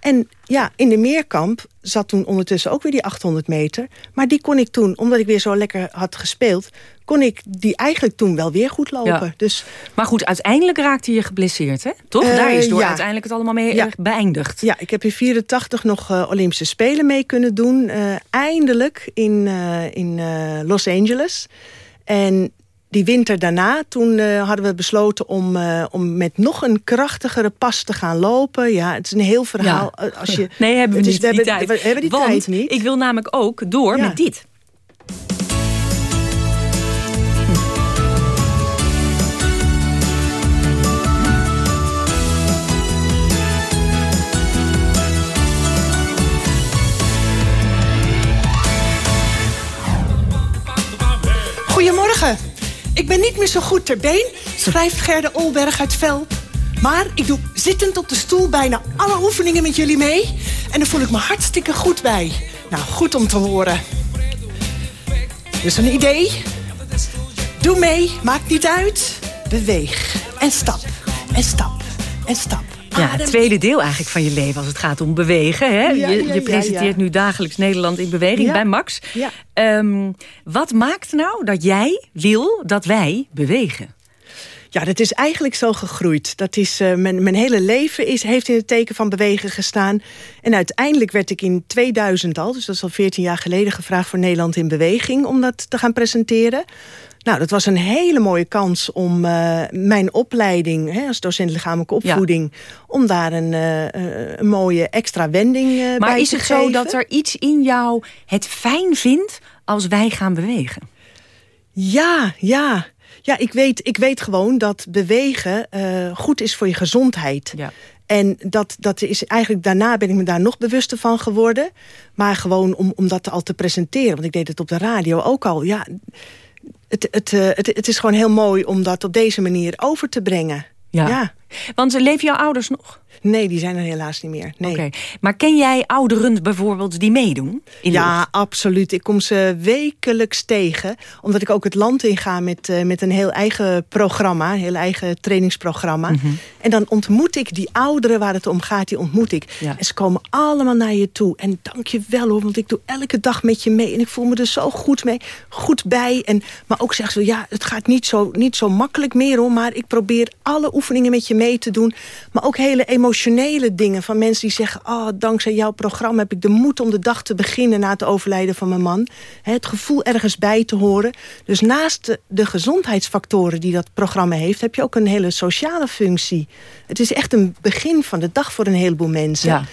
En ja, in de Meerkamp zat toen ondertussen ook weer die 800 meter. Maar die kon ik toen, omdat ik weer zo lekker had gespeeld... kon ik die eigenlijk toen wel weer goed lopen. Ja. Dus, Maar goed, uiteindelijk raakte je geblesseerd, hè? Toch? Eh, Daar is door ja. uiteindelijk het allemaal mee Ja. beëindigd. ja, ik heb in 84 nog uh, Olympische Spelen mee kunnen doen. Uh, eindelijk in, in Los Angeles. En die winter daarna, toen uh, hadden we besloten om, uh, om met nog een krachtigere pas te gaan lopen. Ja, het is een heel verhaal. Ja. Uh, Als je, Nee, hebben we niet we die hebben, tijd. We hebben die Want tijd niet. ik wil namelijk ook door Ja. met dit. Goedemorgen. Ik ben niet meer zo goed ter been, schrijft Gerda Olberg uit Velp. Maar ik doe zittend op de stoel bijna alle oefeningen met jullie mee. En daar voel ik me hartstikke goed bij. Nou, goed om te horen. Dus een idee? Doe mee, maakt niet uit. Beweeg en stap en stap en stap. Ja, het tweede deel eigenlijk van je leven als het gaat om bewegen. Hè? Ja, je, je presenteert nu dagelijks Nederland in beweging bij Max. Ja. Ehm, wat maakt nou dat jij wil dat wij bewegen? Ja, dat is eigenlijk zo gegroeid. Dat is, uh, mijn, mijn hele leven is, heeft in het teken van bewegen gestaan. En uiteindelijk werd ik in 2000 al, dus dat is al 14 jaar geleden... gevraagd voor Nederland in Beweging om dat te gaan presenteren. Nou, dat was een hele mooie kans om uh, mijn opleiding... Hè, als docent lichamelijke opvoeding... om daar een, uh, een mooie extra wending uh, bij Maar is te het geven. zo dat er iets in jou het fijn vindt als wij gaan bewegen? Ja, ja. Ja, ik weet, ik weet gewoon dat bewegen goed is voor je gezondheid. Ja. En dat, dat is eigenlijk daarna ben ik me daar nog bewuster van geworden. Maar gewoon om, om dat al te presenteren. Want ik deed het op de radio ook al. Ja, het, het, het, het is gewoon heel mooi om dat op deze manier over te brengen. Ja. ja. Want leven jouw ouders nog? Nee, die zijn er helaas niet meer. Nee. Okay. Maar ken jij ouderen bijvoorbeeld die meedoen? In ja, absoluut. Ik kom ze wekelijks tegen. Omdat ik ook het land inga met, uh, met een heel eigen programma. Een heel eigen trainingsprogramma. Mhm. Mm -hmm. En dan ontmoet ik die ouderen waar het om gaat. Die ontmoet ik. Ja. En ze komen allemaal naar je toe. En dank je wel hoor. Want ik doe elke dag met je mee. En ik voel me er zo goed mee. Goed bij. En, maar ook zeggen ze, ja, het gaat niet zo, niet zo makkelijk meer hoor. Maar ik probeer alle oefeningen met je mee te doen. Maar ook hele emotionele dingen van mensen die zeggen... oh, dankzij jouw programma heb ik de moed om de dag te beginnen... na het overlijden van mijn man. Het gevoel ergens bij te horen. Dus naast de, de gezondheidsfactoren die dat programma heeft... heb je ook een hele sociale functie. Het is echt een begin van de dag voor een heleboel mensen. Ja.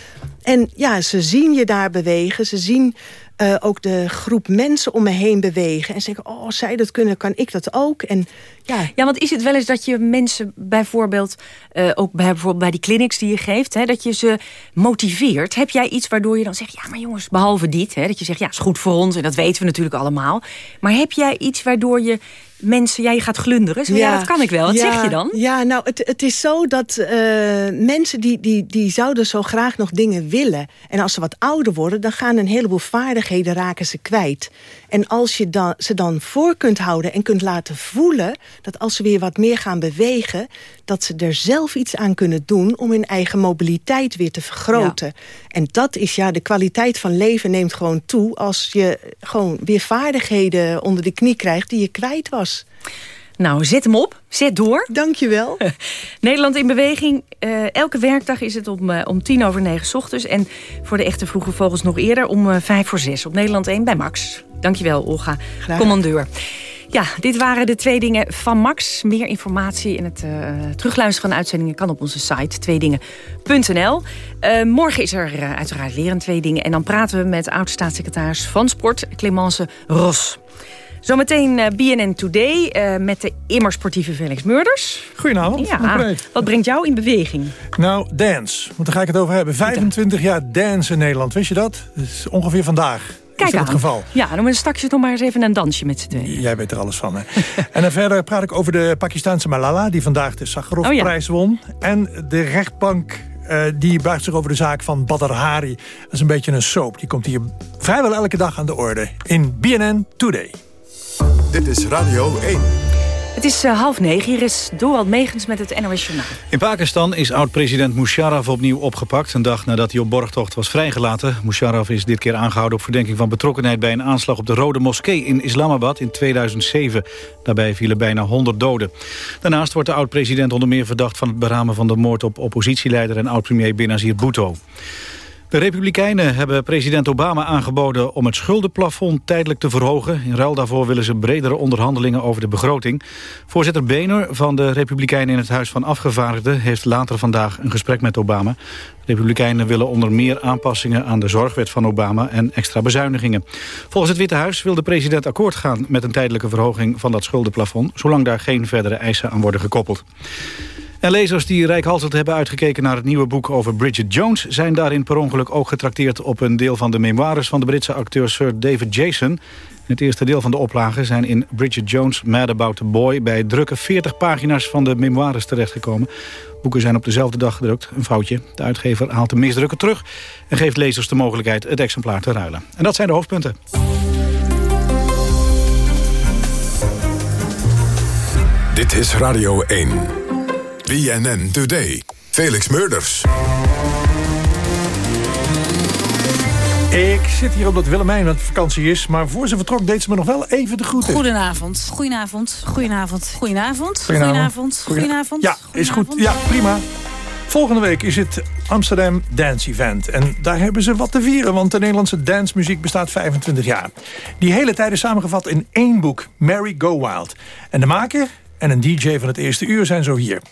En ja, ze zien je daar bewegen. Ze zien uh, ook de groep mensen om me heen bewegen. En ze zeggen, oh, als zij dat kunnen, kan ik dat ook. En, ja. ja, want is het wel eens dat je mensen bijvoorbeeld... Uh, ook bij, bijvoorbeeld bij die clinics die je geeft... Hè, dat je ze motiveert? Heb jij iets waardoor je dan zegt... ja, maar jongens, behalve dit... Hè, dat je zegt, ja, is goed voor ons... en dat weten we natuurlijk allemaal. Maar heb jij iets waardoor je mensen... jij gaat glunderen? Zo, ja, ja, dat kan ik wel. Wat ja, zeg je dan? Ja, nou, het, het is zo dat uh, mensen... Die, die, die zouden zo graag nog dingen willen. En als ze wat ouder worden... dan gaan een heleboel vaardigheden raken ze kwijt. En als je dan, ze dan voor kunt houden en kunt laten voelen... dat als ze weer wat meer gaan bewegen... dat ze er zelf iets aan kunnen doen... om hun eigen mobiliteit weer te vergroten. Ja. En dat is ja, de kwaliteit van leven neemt gewoon toe... als je gewoon weer vaardigheden onder de knie krijgt die je kwijt was. Nou, zet hem op. Zet door. Dankjewel. Nederland in beweging. Uh, elke werkdag is het om, uh, om tien over negen s ochtends. En voor de echte vroege vogels nog eerder om uh, vijf voor zes. Op Nederland 1 bij Max. Dankjewel, Olga. Graag. Commandeur. Ja, dit waren de twee dingen van Max. Meer informatie en het uh, terugluisteren van de uitzendingen kan op onze site tweedingen.nl. Uh, morgen is er uh, uiteraard weer een Twee Dingen. En dan praten we met oud-staatssecretaris van Sport, Clemence Ros. Zometeen BNN Today met de immer sportieve Felix Murders. Goedenavond. Ja, wat brengt jou in beweging? Nou, dance. Want daar ga ik het over hebben. 25 jaar dance in Nederland. Wist je dat? Dat is ongeveer vandaag. Kijk is dat aan. het geval? Ja, dan we straks nog maar eens even een dansje met z'n tweeën. Jij weet er alles van, hè? en dan verder praat ik over de Pakistanse Malala... die vandaag de Sakharov-prijs oh, ja. won. En de rechtbank uh, die buigt zich over de zaak van Badr Hari. Dat is een beetje een soap. Die komt hier vrijwel elke dag aan de orde. In BNN Today. Dit is Radio 1. Het is uh, half negen. Hier is Dorald Megens met het NOS Journaal. In Pakistan is oud-president Musharraf opnieuw opgepakt. Een dag nadat hij op borgtocht was vrijgelaten. Musharraf is dit keer aangehouden op verdenking van betrokkenheid... bij een aanslag op de Rode Moskee in Islamabad in 2007. Daarbij vielen bijna 100 doden. Daarnaast wordt de oud-president onder meer verdacht... van het beramen van de moord op oppositieleider en oud-premier Benazir Bhutto. De Republikeinen hebben president Obama aangeboden om het schuldenplafond tijdelijk te verhogen. In ruil daarvoor willen ze bredere onderhandelingen over de begroting. Voorzitter Boehner van de Republikeinen in het Huis van Afgevaardigden... heeft later vandaag een gesprek met Obama. De Republikeinen willen onder meer aanpassingen aan de zorgwet van Obama... en extra bezuinigingen. Volgens het Witte Huis wil de president akkoord gaan... met een tijdelijke verhoging van dat schuldenplafond... zolang daar geen verdere eisen aan worden gekoppeld. En lezers die rijkhalsend hebben uitgekeken naar het nieuwe boek over Bridget Jones... zijn daarin per ongeluk ook getrakteerd op een deel van de memoires... van de Britse acteur Sir David Jason. Het eerste deel van de oplage zijn in Bridget Jones' Mad About the Boy... bij drukke 40 pagina's van de memoires terechtgekomen. Boeken zijn op dezelfde dag gedrukt, een foutje. De uitgever haalt de misdrukken terug... en geeft lezers de mogelijkheid het exemplaar te ruilen. En dat zijn de hoofdpunten. Dit is Radio 1. BNN Today. Felix Murders. Ik zit hier omdat Willemijn aan het vakantie is. Maar voor ze vertrok deed ze me nog wel even de groeten. Goedenavond. Goedenavond. Goedenavond. Goedenavond. Goedenavond. Goedenavond. Ja, is goed. Ja, prima. Volgende week is het Amsterdam Dance Event. En daar hebben ze wat te vieren, want de Nederlandse dancemuziek bestaat 25 jaar. Die hele tijd is samengevat in één boek, Mary Go Wild. En de maker en een DJ van het eerste uur zijn zo hier.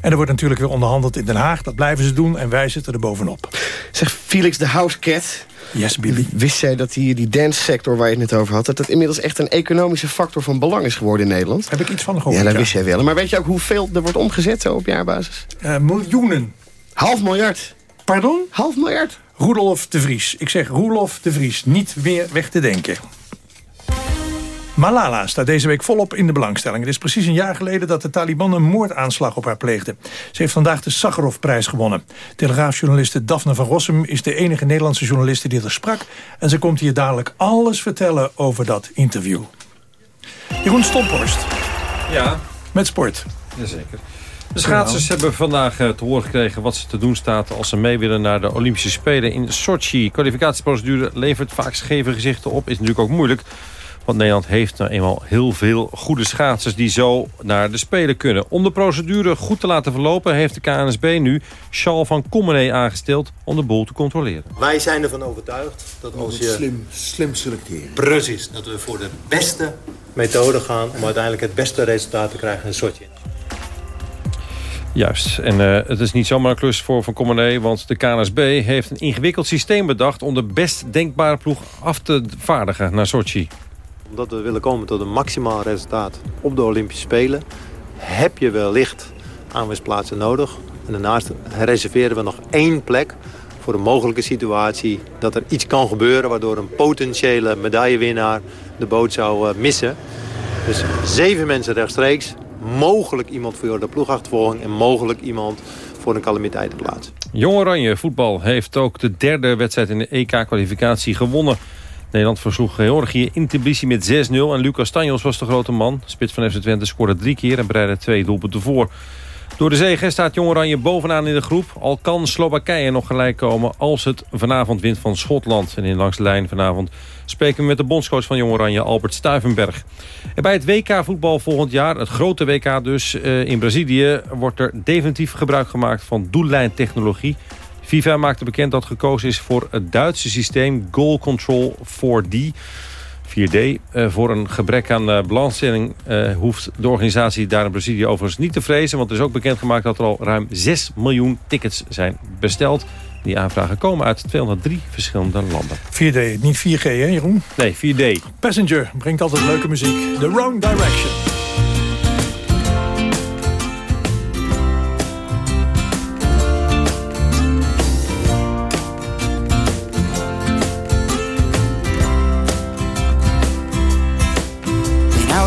En er wordt natuurlijk weer onderhandeld in Den Haag. Dat blijven ze doen en wij zitten er bovenop. Zeg, Felix de House Cat. Yes, Billy. Wist jij dat hier die dance sector waar je het net over had... dat het inmiddels echt een economische factor van belang is geworden in Nederland? Heb ik iets van gehoord, Ja, dat wist jij wel. Maar weet je ook hoeveel er wordt omgezet zo op jaarbasis? Uh, miljoenen. Half miljard. Pardon? Half miljard. Roelof de Vries. Ik zeg Roelof de Vries. Niet meer weg te denken. Malala staat deze week volop in de belangstelling. Het is precies een jaar geleden dat de Taliban een moordaanslag op haar pleegde. Ze heeft vandaag de Sakharov-prijs gewonnen. Telegraafjournaliste Daphne van Rossum is de enige Nederlandse journaliste die er sprak. En ze komt hier dadelijk alles vertellen over dat interview. Jeroen Stomphorst. Ja. Met sport. Jazeker. De schaatsers hebben vandaag te horen gekregen wat ze te doen staat... als ze mee willen naar de Olympische Spelen in Sochi. Kwalificatieprocedure levert vaak scheve gezichten op. Is natuurlijk ook moeilijk. Want Nederland heeft nou eenmaal heel veel goede schaatsers die zo naar de Spelen kunnen. Om de procedure goed te laten verlopen heeft de KNSB nu Charles van Commenee aangesteld om de boel te controleren. Wij zijn ervan overtuigd dat als je... Slim, slim selecteren. Precies, dat we voor de beste methode gaan om uiteindelijk het beste resultaat te krijgen in Sochi. Juist, en uh, het is niet zomaar een klus voor Van Commenee... want de KNSB heeft een ingewikkeld systeem bedacht... om de best denkbare ploeg af te vaardigen naar Sochi omdat we willen komen tot een maximaal resultaat op de Olympische Spelen... heb je wellicht aanwijsplaatsen nodig. En daarnaast reserveren we nog één plek voor een mogelijke situatie... dat er iets kan gebeuren waardoor een potentiële medaillewinnaar de boot zou missen. Dus zeven mensen rechtstreeks, mogelijk iemand voor de ploegachtervolging... en mogelijk iemand voor een calamiteitenplaats. Jong Oranje voetbal heeft ook de derde wedstrijd in de EK-kwalificatie gewonnen... Nederland versloeg Georgië in Tbilisi met 6-0. En Lucas Tanjos was de grote man. Spits van FC Twente scoorde drie keer en bereidde twee doelpunten voor. Door de zege staat Jong Oranje bovenaan in de groep. Al kan Slowakije nog gelijk komen als het vanavond wint van Schotland. En in langs de lijn vanavond spreken we met de bondscoach van Jong Oranje, Albert Stuivenberg. En bij het WK voetbal volgend jaar, het grote WK dus eh, in Brazilië... wordt er definitief gebruik gemaakt van doellijntechnologie. FIFA maakte bekend dat gekozen is voor het Duitse systeem Goal Control 4D... 4D. Uh, voor een gebrek aan uh, belangstelling uh, hoeft de organisatie daar in Brazilië overigens niet te vrezen. Want er is ook bekendgemaakt dat er al ruim 6 miljoen tickets zijn besteld. Die aanvragen komen uit 203 verschillende landen. 4D, niet 4G hè Jeroen? Nee, 4D. Passenger brengt altijd leuke muziek. The Wrong Direction.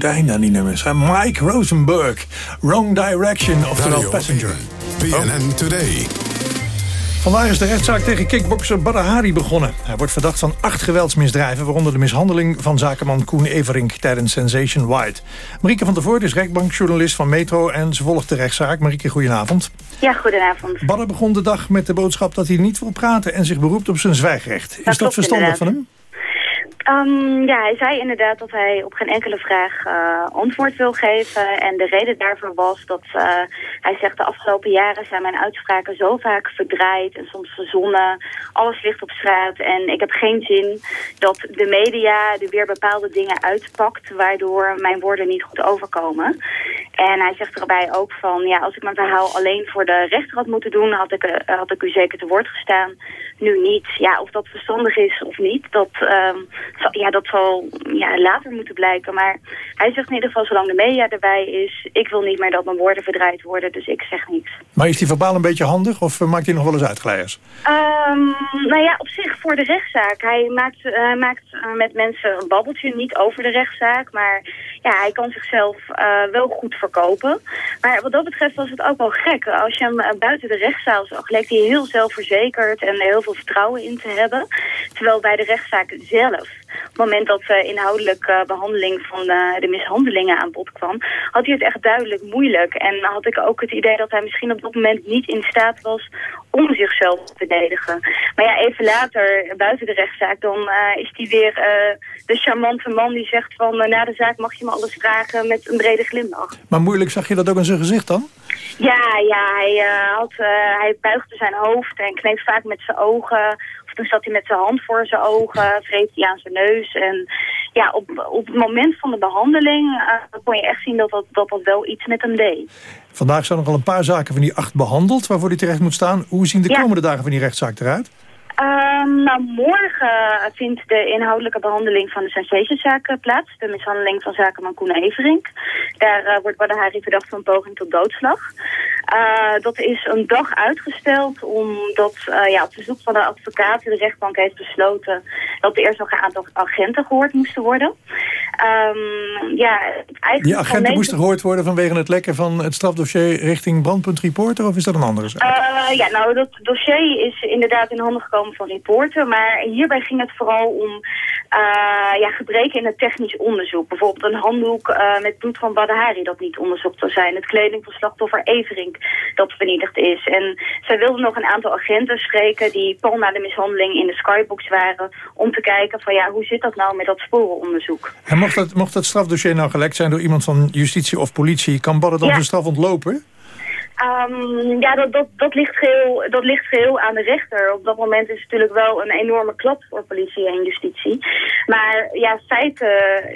Goed einde aan die nummers. hè? Mike Rosenberg, Wrong Direction, oftewel Radio Passenger. BNN Today. Vandaag is de rechtszaak tegen kickbokser Badr Hari begonnen. Hij wordt verdacht van acht geweldsmisdrijven... waaronder de mishandeling van zakenman Koen Everink tijdens Sensation White. Marieke van der Voort is rechtbankjournalist van Metro... en ze volgt de rechtszaak. Marieke, goedenavond. Ja, goedenavond. Badr begon de dag met de boodschap dat hij niet wil praten... en zich beroept op zijn zwijgrecht. Is dat verstandig inderdaad. van hem? Ehm, ja, hij zei inderdaad dat hij op geen enkele vraag eh, antwoord wil geven. En de reden daarvoor was dat eh, hij zegt de afgelopen jaren zijn mijn uitspraken zo vaak verdraaid en soms verzonnen. Alles ligt op straat en ik heb geen zin dat de media er weer bepaalde dingen uitpakt waardoor mijn woorden niet goed overkomen. En hij zegt erbij ook van, ja, als ik mijn verhaal alleen voor de rechter had moeten doen, had ik, uh, had ik u zeker te woord gestaan. Nu niet. Ja, of dat verstandig is of niet, dat, zal, ja, dat zal ja, later moeten blijken. Maar hij zegt in ieder geval, zolang de media erbij is, ik wil niet meer dat mijn woorden verdraaid worden, dus ik zeg niets. Maar is die verbaal een beetje handig of maakt hij nog wel eens uitglijers? Um, nou ja, op zich voor de rechtszaak. Hij maakt, uh, maakt met mensen een babbeltje, niet over de rechtszaak, maar ja, hij kan zichzelf uh, wel goed verkopen. Maar wat dat betreft was het ook wel gek. Als je hem uh, buiten de rechtszaal zag, leek hij heel zelfverzekerd en heel veel vertrouwen in te hebben. Terwijl bij de rechtszaak zelf op het moment dat de inhoudelijke behandeling van de, de, mishandelingen aan bod kwam, had hij het echt duidelijk moeilijk. En had ik ook het idee dat hij misschien op dat moment niet in staat was om zichzelf te verdedigen. Maar ja, even later, buiten de rechtszaak, dan uh, is hij weer uh, de charmante man die zegt van uh, na de zaak mag je me alles vragen met een brede glimlach. Maar moeilijk zag je dat ook in zijn gezicht dan? Ja, ja hij, had, hij buigde zijn hoofd en kneep vaak met zijn ogen. Toen zat hij met zijn hand voor zijn ogen, vreet hij aan zijn neus. En ja, op, op het moment van de behandeling kon je echt zien dat dat, dat dat wel iets met hem deed. Vandaag zijn nog al een paar zaken van die acht behandeld... waarvoor hij terecht moet staan. Hoe zien de ja. komende dagen van die rechtszaak eruit? Um, nou, morgen vindt de inhoudelijke behandeling van de Sensation-zaak plaats. De mishandeling van zakenman Koen Everink. Daar uh, wordt Badahari verdacht van poging tot doodslag. Uh, dat is een dag uitgesteld omdat uh, ja, op verzoek van de advocaten de rechtbank heeft besloten dat er eerst nog een aantal agenten gehoord moesten worden. Um, ja, eigenlijk Die agenten moesten gehoord worden vanwege het lekken van het strafdossier richting Brandpunt Reporter of is dat een andere zaak? Ja, nou dat dossier is inderdaad in handen gekomen van Reporter, maar hierbij ging het vooral om uh, ja, gebreken in het technisch onderzoek. Bijvoorbeeld een handdoek uh, met bloed van Badahari dat niet onderzocht zou zijn. Het kleding van slachtoffer Everink dat vernietigd is. En zij wilden nog een aantal agenten spreken die pal na de mishandeling in de skybox waren om te kijken van ja, hoe zit dat nou met dat sporenonderzoek. En mocht dat, mocht dat strafdossier nou gelekt zijn door iemand van justitie of politie, kan Badden dan ja. straf ontlopen? Um, ja, dat, dat, ligt geheel, dat ligt geheel aan de rechter. Op dat moment is het natuurlijk wel een enorme klap voor politie en justitie. Maar ja, feiten,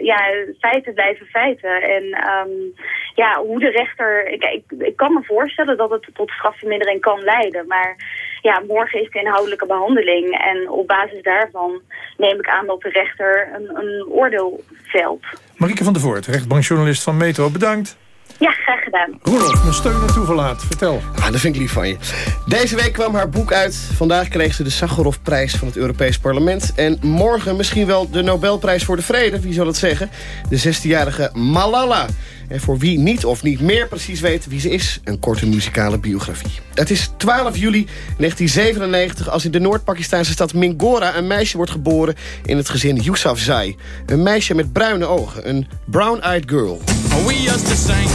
ja, feiten blijven feiten. En um, ja, hoe de rechter... Ik, ik, ik kan me voorstellen dat het tot strafvermindering kan leiden. Maar ja, morgen is de inhoudelijke behandeling. En op basis daarvan neem ik aan dat de rechter een, een oordeel velt. Marieke van der Voort, rechtbankjournalist van Metro, bedankt. Ja, graag gedaan. Roelof, mijn steun en toeverlaat. Vertel. Ah, dat vind ik lief van je. Deze week kwam haar boek uit. Vandaag kreeg ze de Sakharov-prijs van het Europees Parlement. En morgen misschien wel de Nobelprijs voor de Vrede. Wie zal het zeggen? De 16-jarige Malala. En voor wie niet of niet meer precies weet wie ze is... een korte muzikale biografie. Het is 12 juli 1997 als in de Noord-Pakistanse stad Mingora... een meisje wordt geboren in het gezin Yousafzai. Een meisje met bruine ogen. Een brown-eyed girl. We used to sing...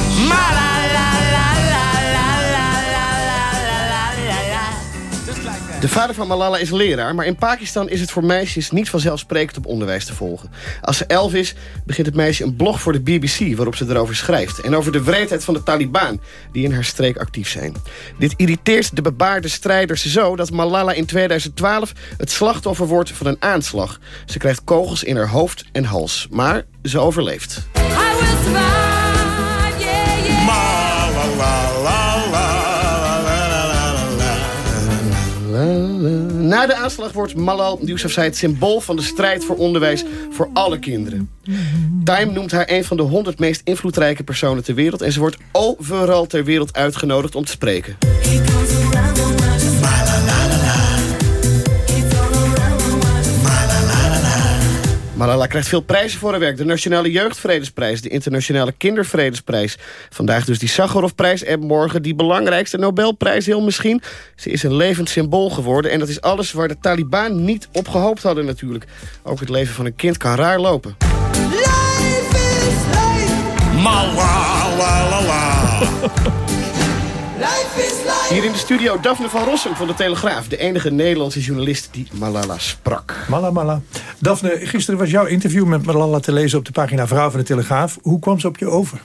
De vader van Malala is leraar, maar in Pakistan is het voor meisjes niet vanzelfsprekend om onderwijs te volgen. Als ze elf is, begint het meisje een blog voor de BBC waarop ze erover schrijft. En over de wreedheid van de Taliban die in haar streek actief zijn. Dit irriteert de bebaarde strijders zo dat Malala in 2012 het slachtoffer wordt van een aanslag. Ze krijgt kogels in haar hoofd en hals, maar ze overleeft. Na de aanslag wordt Malal Yousafzai het symbool van de strijd voor onderwijs voor alle kinderen. Time noemt haar een van de 100 meest invloedrijke personen ter wereld... en ze wordt overal ter wereld uitgenodigd om te spreken. Malala krijgt veel prijzen voor haar werk. De Nationale Jeugdvredesprijs, de Internationale Kindervredesprijs. Vandaag dus die Sakharovprijs en morgen die belangrijkste Nobelprijs heel misschien. Ze is een levend symbool geworden en dat is alles waar de Taliban niet op gehoopt hadden natuurlijk. Ook het leven van een kind kan raar lopen. Life is life. Malala. Hier in de studio Daphne van Rossum van de Telegraaf. De enige Nederlandse journalist die Malala sprak. Malala, Malala. Daphne, gisteren was jouw interview met Malala te lezen op de pagina Vrouw van de Telegraaf. Hoe kwam ze op je over?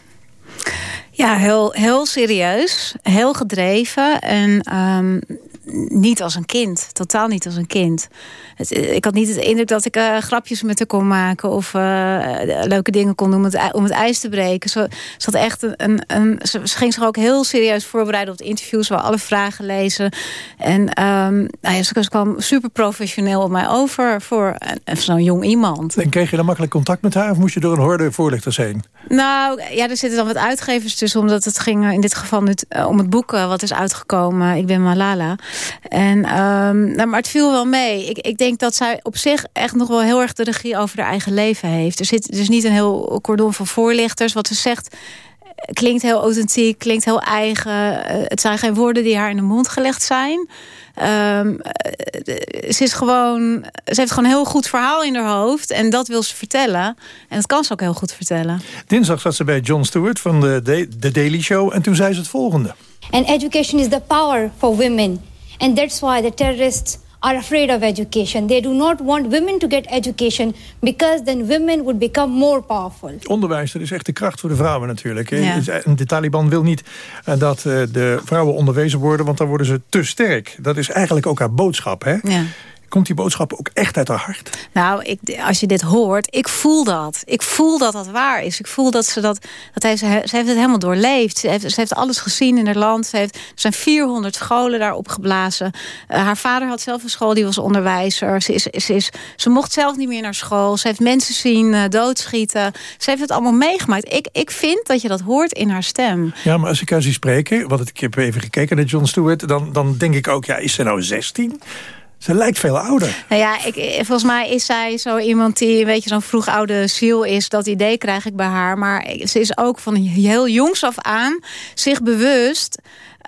Ja, heel, heel serieus. Heel gedreven. En um, niet als een kind. Totaal niet als een kind. Het, ik had niet het indruk dat ik uh, grapjes met haar kon maken... of uh, leuke dingen kon doen om het, om het ijs te breken. Ze, ze had echt een, een, een, ze, ging zich ook heel serieus voorbereiden op het interview. Ze alle vragen lezen. En um, nou ja, ze kwam super professioneel op mij over... voor zo'n jong iemand. En kreeg je dan makkelijk contact met haar... of moest je door een horde voorlichters heen? Nou, ja, er zitten dan wat uitgevers tussen... omdat het ging in dit geval nu om het boek wat is uitgekomen. Ik ben Malala. En, um, nou, maar het viel wel mee. Ik, ik denk dat zij op zich echt nog wel heel erg de regie over haar eigen leven heeft. Er zit dus niet een heel cordon van voorlichters. Wat ze zegt klinkt heel authentiek, klinkt heel eigen. Eh, het zijn geen woorden die haar in de mond gelegd zijn. Um, ze, is gewoon, ze heeft gewoon een heel goed verhaal in haar hoofd. En dat wil ze vertellen. En dat kan ze ook heel goed vertellen. Dinsdag zat ze bij Jon Stewart van de, The Daily Show. En toen zei ze het volgende. And education is the power for women. And that's why the terrorists are afraid of education. They do not want women to get education because then women would become more powerful. Onderwijs, dat is echt de kracht voor de vrouwen natuurlijk. Ja. De Taliban wil niet eh, dat eh, de vrouwen onderwezen worden, want dan worden ze te sterk. Dat is eigenlijk ook haar boodschap. Hè? Ja. Komt die boodschap ook echt uit haar hart? Nou, ik, als je dit hoort, ik voel dat. Ik voel dat dat waar is. Ik voel dat ze dat... dat heeft, ze, heeft het helemaal doorleefd. Ze heeft, ze heeft alles gezien in haar land. Ze heeft, er zijn 400 scholen daar opgeblazen. Uh, haar vader had zelf een school, die was onderwijzer. Ze, is, ze, is, ze mocht zelf niet meer naar school. Ze heeft mensen zien uh, doodschieten. Ze heeft het allemaal meegemaakt. Ik, ik vind dat je dat hoort in haar stem. Ja, maar als ik haar zie spreken... want ik heb even gekeken naar John Stewart... dan, dan denk ik ook, ja, is ze nou 16? Ze lijkt veel ouder. Nou ja, ik, volgens mij is zij zo iemand die een beetje zo'n vroeg oude ziel is. Dat idee krijg ik bij haar. Maar ze is ook van heel jongs af aan zich bewust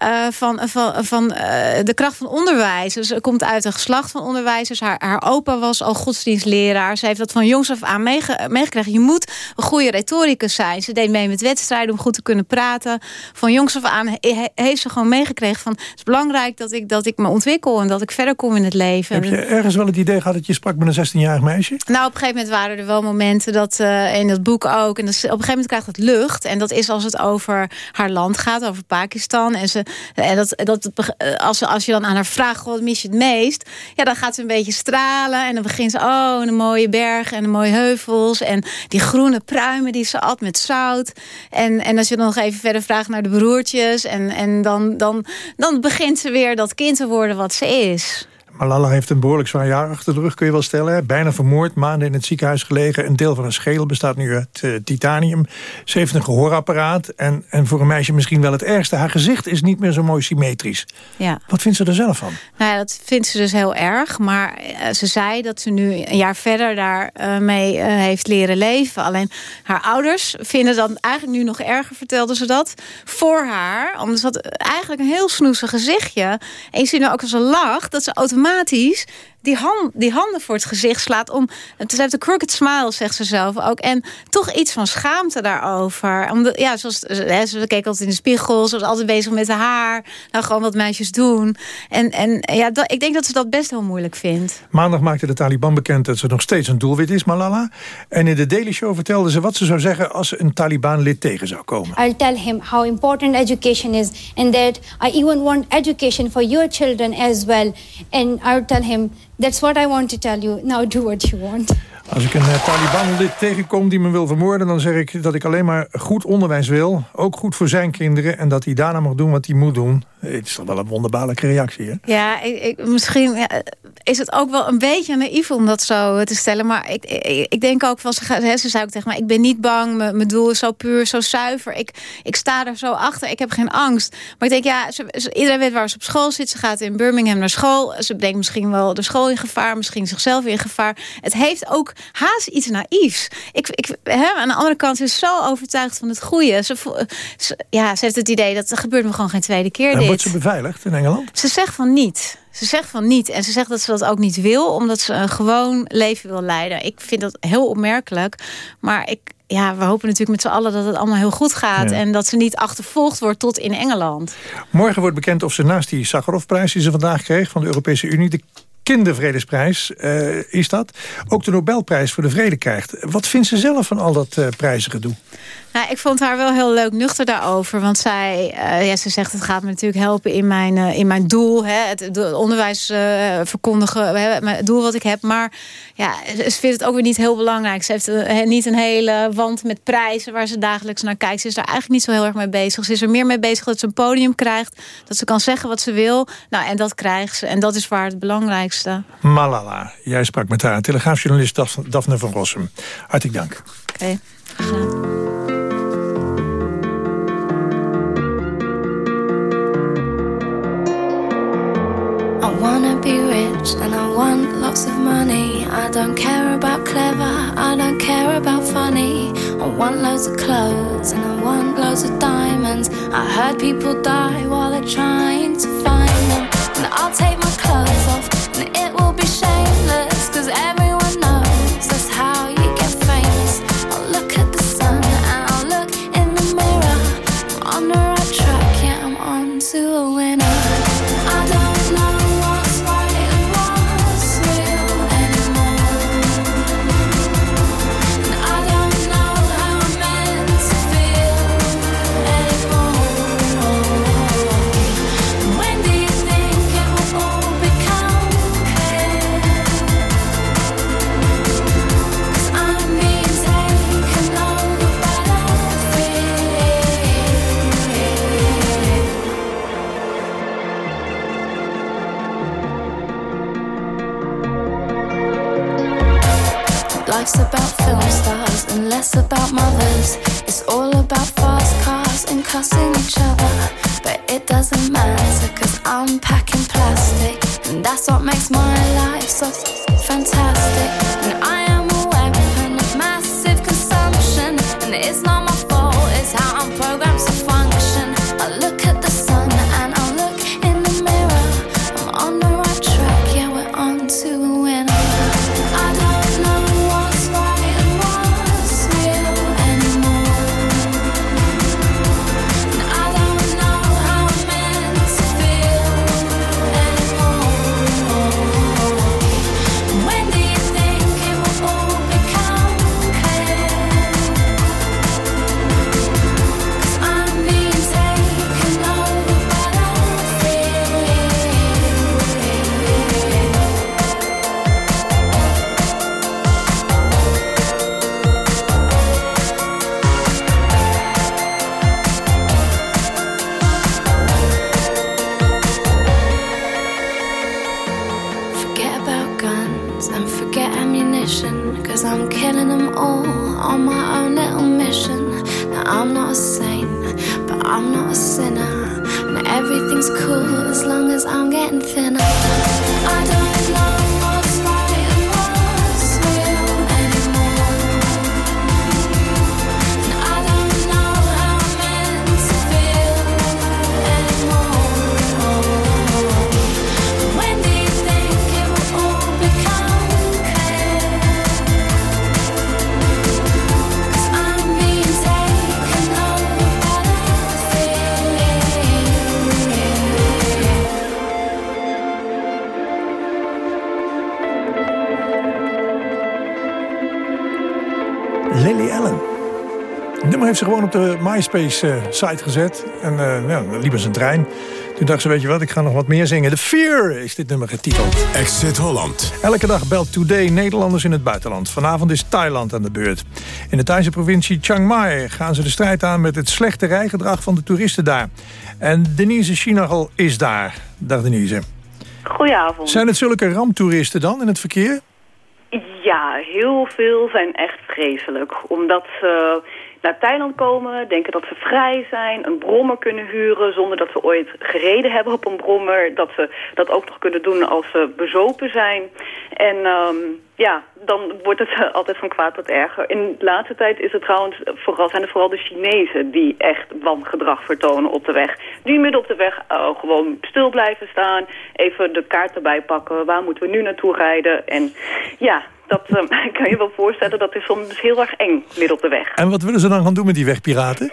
uh, van, van, van uh, de kracht van onderwijs. Dus ze komt uit een geslacht van onderwijzers. Haar, haar opa was al godsdienstleraar. Ze heeft dat van jongs af aan meege, meegekregen. Je moet een goede retoricus zijn. Ze deed mee met wedstrijden om goed te kunnen praten. Van jongs af aan he, heeft ze gewoon meegekregen van... het is belangrijk dat ik, dat ik me ontwikkel en dat ik verder kom in het leven. Heb je ergens wel het idee gehad dat je sprak met een 16-jarig meisje? Nou, op een gegeven moment waren er wel momenten dat uh, in het boek ook... en dat, op een gegeven moment krijgt het lucht. En dat is als het over haar land gaat, over Pakistan. En ze en dat, dat, als, als je dan aan haar vraagt, wat mis je het meest? Ja, dan gaat ze een beetje stralen. En dan begint ze, oh, een mooie bergen en de mooie heuvels. En die groene pruimen die ze at met zout. En, en als je dan nog even verder vraagt naar de broertjes. En, en dan, dan, dan begint ze weer dat kind te worden wat ze is. Malala heeft een behoorlijk zwaar jaar achter de rug, kun je wel stellen. Bijna vermoord, maanden in het ziekenhuis gelegen. Een deel van een schedel bestaat nu uit uh, titanium. Ze heeft een gehoorapparaat. En, en voor een meisje misschien wel het ergste. Haar gezicht is niet meer zo mooi symmetrisch. Ja. Wat vindt ze er zelf van? Nou ja, dat vindt ze dus heel erg. Maar uh, ze zei dat ze nu een jaar verder daarmee uh, heeft leren leven. Alleen haar ouders vinden dat eigenlijk nu nog erger, vertelde ze dat. Voor haar, omdat ze had eigenlijk een heel snoezig gezichtje. En je ziet nou ook als ze lacht, dat ze automatisch automatisch die, hand, die handen voor het gezicht slaat. Om, het heeft een crooked smile, zegt ze zelf ook. En toch iets van schaamte daarover. Omdat, ja, zoals, hè, ze keek altijd in de spiegel. Ze was altijd bezig met haar haar. Nou, gewoon wat meisjes doen. En, en ja, dat, ik denk dat ze dat best heel moeilijk vindt. Maandag maakte de Taliban bekend dat ze nog steeds een doelwit is, Malala. En in de Daily Show vertelde ze wat ze zou zeggen... als ze een Taliban-lid tegen zou komen. I'll tell him how important education is. And that I even want education for your children as well. And I'll tell him That's what I want to tell you. Now do what you want. Als ik een uh, Taliban-lid tegenkom die me wil vermoorden... dan zeg ik dat ik alleen maar goed onderwijs wil. Ook goed voor zijn kinderen. En dat hij daarna mag doen wat hij moet doen. Het is toch wel een wonderbaarlijke reactie, hè? Ja, ik, ik, misschien is het ook wel een beetje naïef om dat zo te stellen. Maar ik, ik, denk ook, van, ze, ze zei ook tegen mij... ik ben niet bang, mijn doel is zo puur, zo zuiver. Ik, ik sta er zo achter, ik heb geen angst. Maar ik denk, ja, ze, iedereen weet waar ze op school zit. Ze gaat in Birmingham naar school. Ze denkt misschien wel de school in gevaar, misschien zichzelf in gevaar. Het heeft ook haast iets naïefs. Ik, ik, hè, aan de andere kant is zo overtuigd van het goede. Ze, ja, ze heeft het idee dat er gebeurt me gewoon geen tweede keer dit. Wordt ze beveiligd in Engeland? Ze zegt van niet. Ze zegt van niet. En ze zegt dat ze dat ook niet wil, omdat ze een gewoon leven wil leiden. Ik vind dat heel opmerkelijk. Maar ik, ja, we hopen natuurlijk met z'n allen dat het allemaal heel goed gaat. En dat ze niet achtervolgd wordt tot in Engeland. Morgen wordt bekend of ze naast die Sakharovprijs die ze vandaag kreeg van de Europese Unie... de kindervredesprijs uh, is dat. Ook de Nobelprijs voor de vrede krijgt. Wat vindt ze zelf van al dat uh, prijzengedoe? Nou, ik vond haar wel heel leuk nuchter daarover. Want zij, uh, ja, ze zegt het gaat me natuurlijk helpen in mijn, uh, in mijn doel. Hè, het, het onderwijs uh, verkondigen, het doel wat ik heb. Maar ja, ze vindt het ook weer niet heel belangrijk. Ze heeft niet een hele wand met prijzen waar ze dagelijks naar kijkt. Ze is daar eigenlijk niet zo heel erg mee bezig. Ze is er meer mee bezig dat ze een podium krijgt. Dat ze kan zeggen wat ze wil. Nou, en dat krijgt ze. En dat is waar het belangrijkste. Malala, jij sprak met haar. Telegraafjournalist Daphne van Rossum. Hartelijk dank. Oké, okay. Rich and I want lots of money. I don't care about clever, I don't care about funny. I want loads of clothes and I want loads of diamonds. I heard people die while they're trying to find them. And I'll take my clothes off and it will be shameless. Cause everyone less about mothers. It's all about fast cars and cussing each other. But Lily Allen. Het nummer heeft ze gewoon op de MySpace-site gezet. En uh, ja, dan een trein. Toen dacht ze, weet je wat, ik ga nog wat meer zingen. The Fear is dit nummer getiteld. Exit Holland. Elke dag belt Today Nederlanders in het buitenland. Vanavond is Thailand aan de beurt. In de Thaise provincie Chiang Mai gaan ze de strijd aan... met het slechte rijgedrag van de toeristen daar. En Denise Chinagel is daar. Dag Denise. Goedenavond. Zijn het zulke ramtoeristen dan in het verkeer? Ja, heel veel zijn echt vreselijk. Omdat ze naar Thailand komen, denken dat ze vrij zijn, een brommer kunnen huren zonder dat ze ooit gereden hebben op een brommer. Dat ze dat ook nog kunnen doen als ze bezopen zijn. En um, ja, dan wordt het altijd van kwaad tot erger. In de laatste tijd is het trouwens vooral, zijn het vooral de Chinezen die echt wangedrag vertonen op de weg. Die midden op de weg uh, gewoon stil blijven staan, even de kaart erbij pakken. Waar moeten we nu naartoe rijden? En ja, dat um, kan je wel voorstellen, dat is soms heel erg eng midden op de weg. En wat willen ze dan gaan doen met die wegpiraten?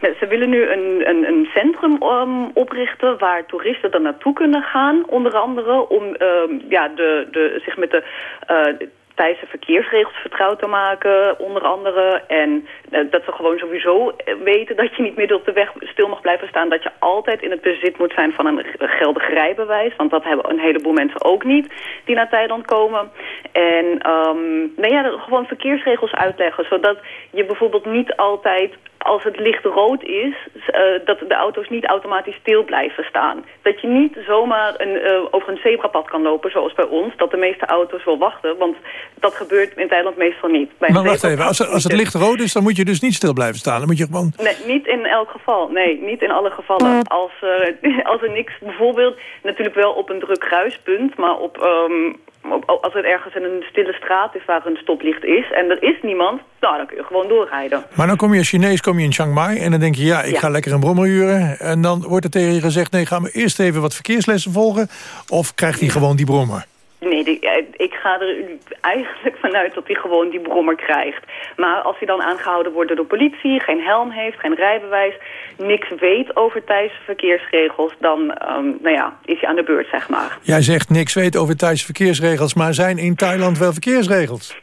Nou, ze willen nu een, een, een centrum um, oprichten waar toeristen dan naartoe kunnen gaan. Onder andere om um, ja, de, de, zich met de, uh, Thaise verkeersregels vertrouwd te maken, onder andere. En eh, dat ze gewoon sowieso weten dat je niet midden op de weg stil mag blijven staan. Dat je altijd in het bezit moet zijn van een geldig rijbewijs. Want dat hebben een heleboel mensen ook niet die naar Thailand komen. En um, nou ja, gewoon verkeersregels uitleggen. Zodat je bijvoorbeeld niet altijd als het licht rood is, uh, dat de auto's niet automatisch stil blijven staan. Dat je niet zomaar een, uh, over een zebrapad kan lopen, zoals bij ons, dat de meeste auto's wel wachten. Want dat gebeurt in Thailand meestal niet. Bij maar wacht even, als, als het licht rood is, dan moet je dus niet stil blijven staan. Dan moet je gewoon... Nee, niet in elk geval. Nee, niet in alle gevallen. Als, uh, als er niks, bijvoorbeeld, natuurlijk wel op een druk kruispunt, maar op... Um, als het ergens in een stille straat is waar een stoplicht is... en er is niemand, nou, dan kun je gewoon doorrijden. Maar dan kom je als Chinees kom je in Chiang Mai... en dan denk je, ja, ik ga lekker een brommer huren. En dan wordt er tegen je gezegd... nee, ga maar eerst even wat verkeerslessen volgen... of krijgt hij gewoon die brommer? Nee, eh, ik ga er eigenlijk vanuit dat hij gewoon die brommer krijgt. Maar als hij dan aangehouden wordt door de politie, geen helm heeft, geen rijbewijs... niks weet over Thaise verkeersregels, dan um, nou ja, is hij aan de beurt, zeg maar. Jij zegt niks weet over Thaise verkeersregels, maar zijn in Thailand wel verkeersregels?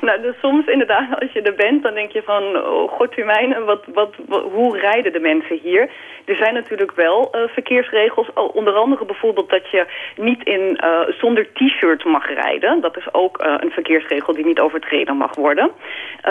Nou, dus soms inderdaad, als je er bent, dan denk je van... Oh, god u mijne, wat, wat, hoe rijden de mensen hier? Er zijn natuurlijk wel uh, verkeersregels. Oh, onder andere bijvoorbeeld dat je niet in, uh, zonder t-shirt mag rijden. Dat is ook uh, een verkeersregel die niet overtreden mag worden.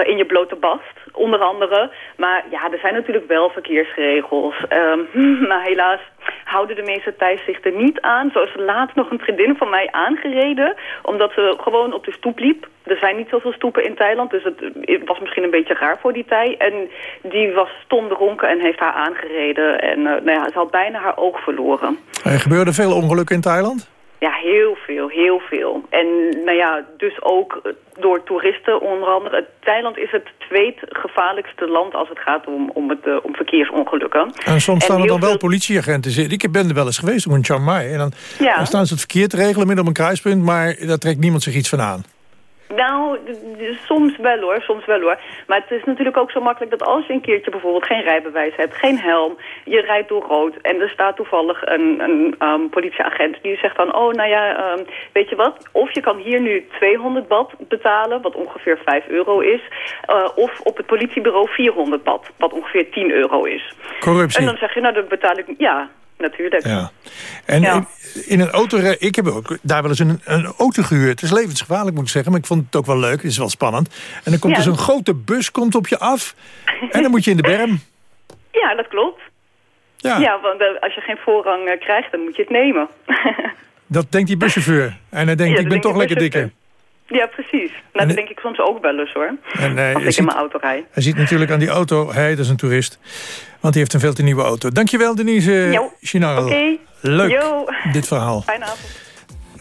in je blote bast, onder andere. Maar ja, er zijn natuurlijk wel verkeersregels. Um, maar helaas houden de meeste Thais zich er niet aan. Zo is laatst nog een vriendin van mij aangereden... omdat ze gewoon op de stoep liep. Er zijn niet zoveel stoepen in Thailand, dus het, was misschien een beetje raar voor die Thai. En die was stom dronken en heeft haar aangereden. En uh, nou ja, ze had bijna haar oog verloren. Er gebeurde veel ongelukken in Thailand? Ja, heel veel, heel veel. En nou ja, dus ook door toeristen onder andere. Thailand is het tweede gevaarlijkste land als het gaat om, om, het, uh, om verkeersongelukken. En soms staan er dan wel politieagenten zitten. Ik ben er wel eens geweest in Chiang Mai. En dan, dan staan ze het verkeer te regelen midden op een kruispunt... maar daar trekt niemand zich iets van aan. Nou, soms wel hoor, soms wel hoor. Maar het is natuurlijk ook zo makkelijk dat als je een keertje bijvoorbeeld geen rijbewijs hebt, geen helm, je rijdt door rood en er staat toevallig een, een um, politieagent die zegt dan, oh nou ja, um, weet je wat, of je kan hier nu 200 bad betalen, wat ongeveer 5 euro is, uh, of op het politiebureau 400 bad, wat ongeveer 10 euro is. Corruptie. En dan zeg je, nou dan betaal ik, ja, natuurlijk. Ja. En in, in, een auto, ik heb ook daar wel eens een, een auto gehuurd. Het is levensgevaarlijk moet ik zeggen, maar ik vond het ook wel leuk. Het is wel spannend. En dan komt ja. dus een grote bus komt op je af en dan moet je in de berm. Ja, dat klopt. Ja, ja want uh, als je geen voorrang uh, krijgt, dan moet je het nemen. dat denkt die buschauffeur. En hij denkt, ik ben toch lekker dikker. Ja, precies. Nou, dat denk ik soms ook wel eens hoor. En, uh, als ik ziet, in mijn auto rijd. Hij ziet natuurlijk aan die auto, hij dat is een toerist. Want hij heeft een veel te nieuwe auto. Dankjewel Denise Chinarel. Oké. Leuk, Yo. dit verhaal. Fijne avond.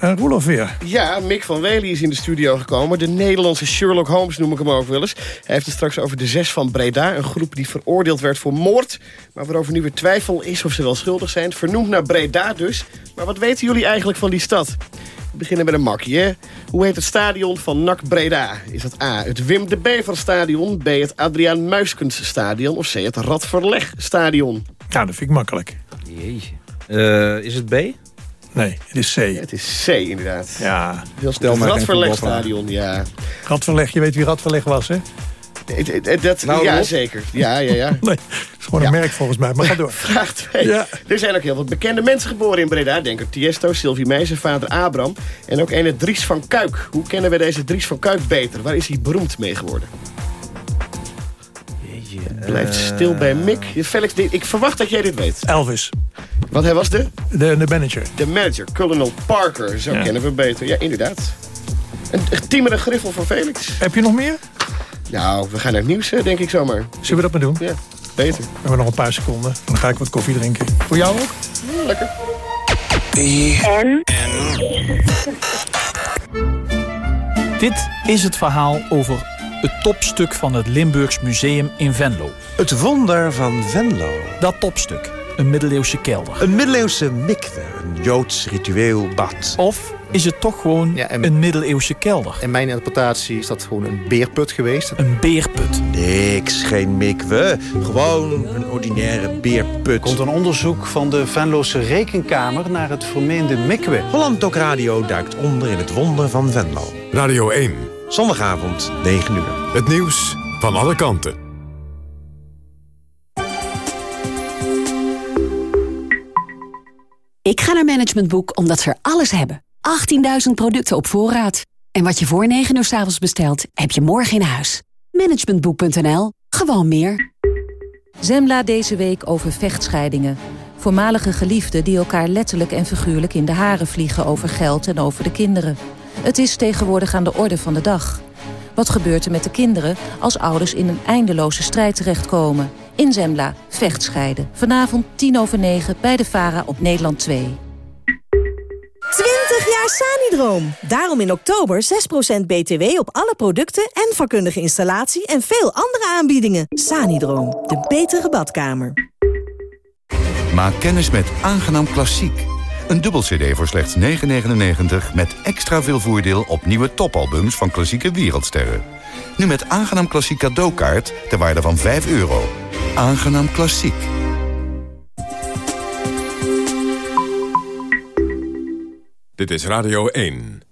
Uh, Roelof weer. Ja, Mick van Wely is in de studio gekomen. De Nederlandse Sherlock Holmes noem ik hem ook wel eens. Hij heeft het straks over de Zes van Breda. Een groep die veroordeeld werd voor moord. Maar waarover nu weer twijfel is of ze wel schuldig zijn. Vernoemd naar Breda dus. Maar wat weten jullie eigenlijk van die stad? We beginnen met een makkie, hè? Hoe heet het stadion van NAC Breda? Is dat A, het Wim de Bever stadion... B, het Adriaan Muiskens stadion... of C, het Radverleg stadion? Nou, dat vind ik makkelijk. Jeetje. Uh, is het B? Nee, het is C. het is C, inderdaad. Ja. Heel snel het Radverlegstadion, ja. Radverleg, je weet wie Radverleg was, hè? Dat, nou, ja, zeker. Ja, ja, ja. Nee, is gewoon een merk volgens mij, maar ga door. Vraag 2. Ja. Er zijn ook heel veel bekende mensen geboren in Breda. Denk aan Tiesto, Sylvie Meijzer, vader Abraham. En ook een Dries van Kuik. Hoe kennen we deze Dries van Kuik beter? Waar is hij beroemd mee geworden? Blijft stil bij Mick. Felix, ik verwacht dat jij dit weet. Elvis. Wat hij was de? De, de manager. De manager, Colonel Parker. Zo kennen we beter. Ja, inderdaad. Een tiemere griffel van Felix. Heb je nog meer? Nou, we gaan naar het nieuws, denk ik zomaar. Zullen we dat maar doen? Ja, beter. We hebben nog een paar seconden. Dan ga ik wat koffie drinken. Voor jou ook? Ja, lekker. En? Dit is het verhaal over het topstuk van het Limburgs Museum in Venlo. Het wonder van Venlo. Dat topstuk, een middeleeuwse kelder. Een middeleeuwse mikwe, een Joods ritueel bad. Of is het toch gewoon een middeleeuwse kelder. In mijn interpretatie is dat gewoon een beerput geweest. Een beerput. Niks, geen mikwe. Gewoon een ordinaire beerput. Komt een onderzoek van de Venlose Rekenkamer naar het vermeende mikwe. Holland Doc Radio duikt onder in het wonder van Venlo. Radio 1. Zondagavond, 9 uur. Het nieuws van alle kanten. Ik ga naar Management Boek omdat ze er alles hebben. 18.000 producten op voorraad. En wat je voor 9 uur s avonds bestelt, heb je morgen in huis. Managementboek.nl. Gewoon meer. Zembla deze week over vechtscheidingen. Voormalige geliefden die elkaar letterlijk en figuurlijk in de haren vliegen over geld en over de kinderen. Het is tegenwoordig aan de orde van de dag. Wat gebeurt er met de kinderen als ouders in een eindeloze strijd terechtkomen? In Zembla, vechtscheiden. Vanavond 10 over 9 bij de VARA op Nederland 2. 20 jaar Sanidroom. Daarom in oktober 6% BTW op alle producten en vakkundige installatie en veel andere aanbiedingen. Sanidroom, de betere badkamer. Maak kennis met Aangenaam Klassiek. Een dubbel cd voor slechts 9,99 met extra veel voordeel op nieuwe topalbums van klassieke wereldsterren. Nu met Aangenaam Klassiek cadeaukaart ter waarde van 5 euro. Aangenaam Klassiek. Dit is Radio 1.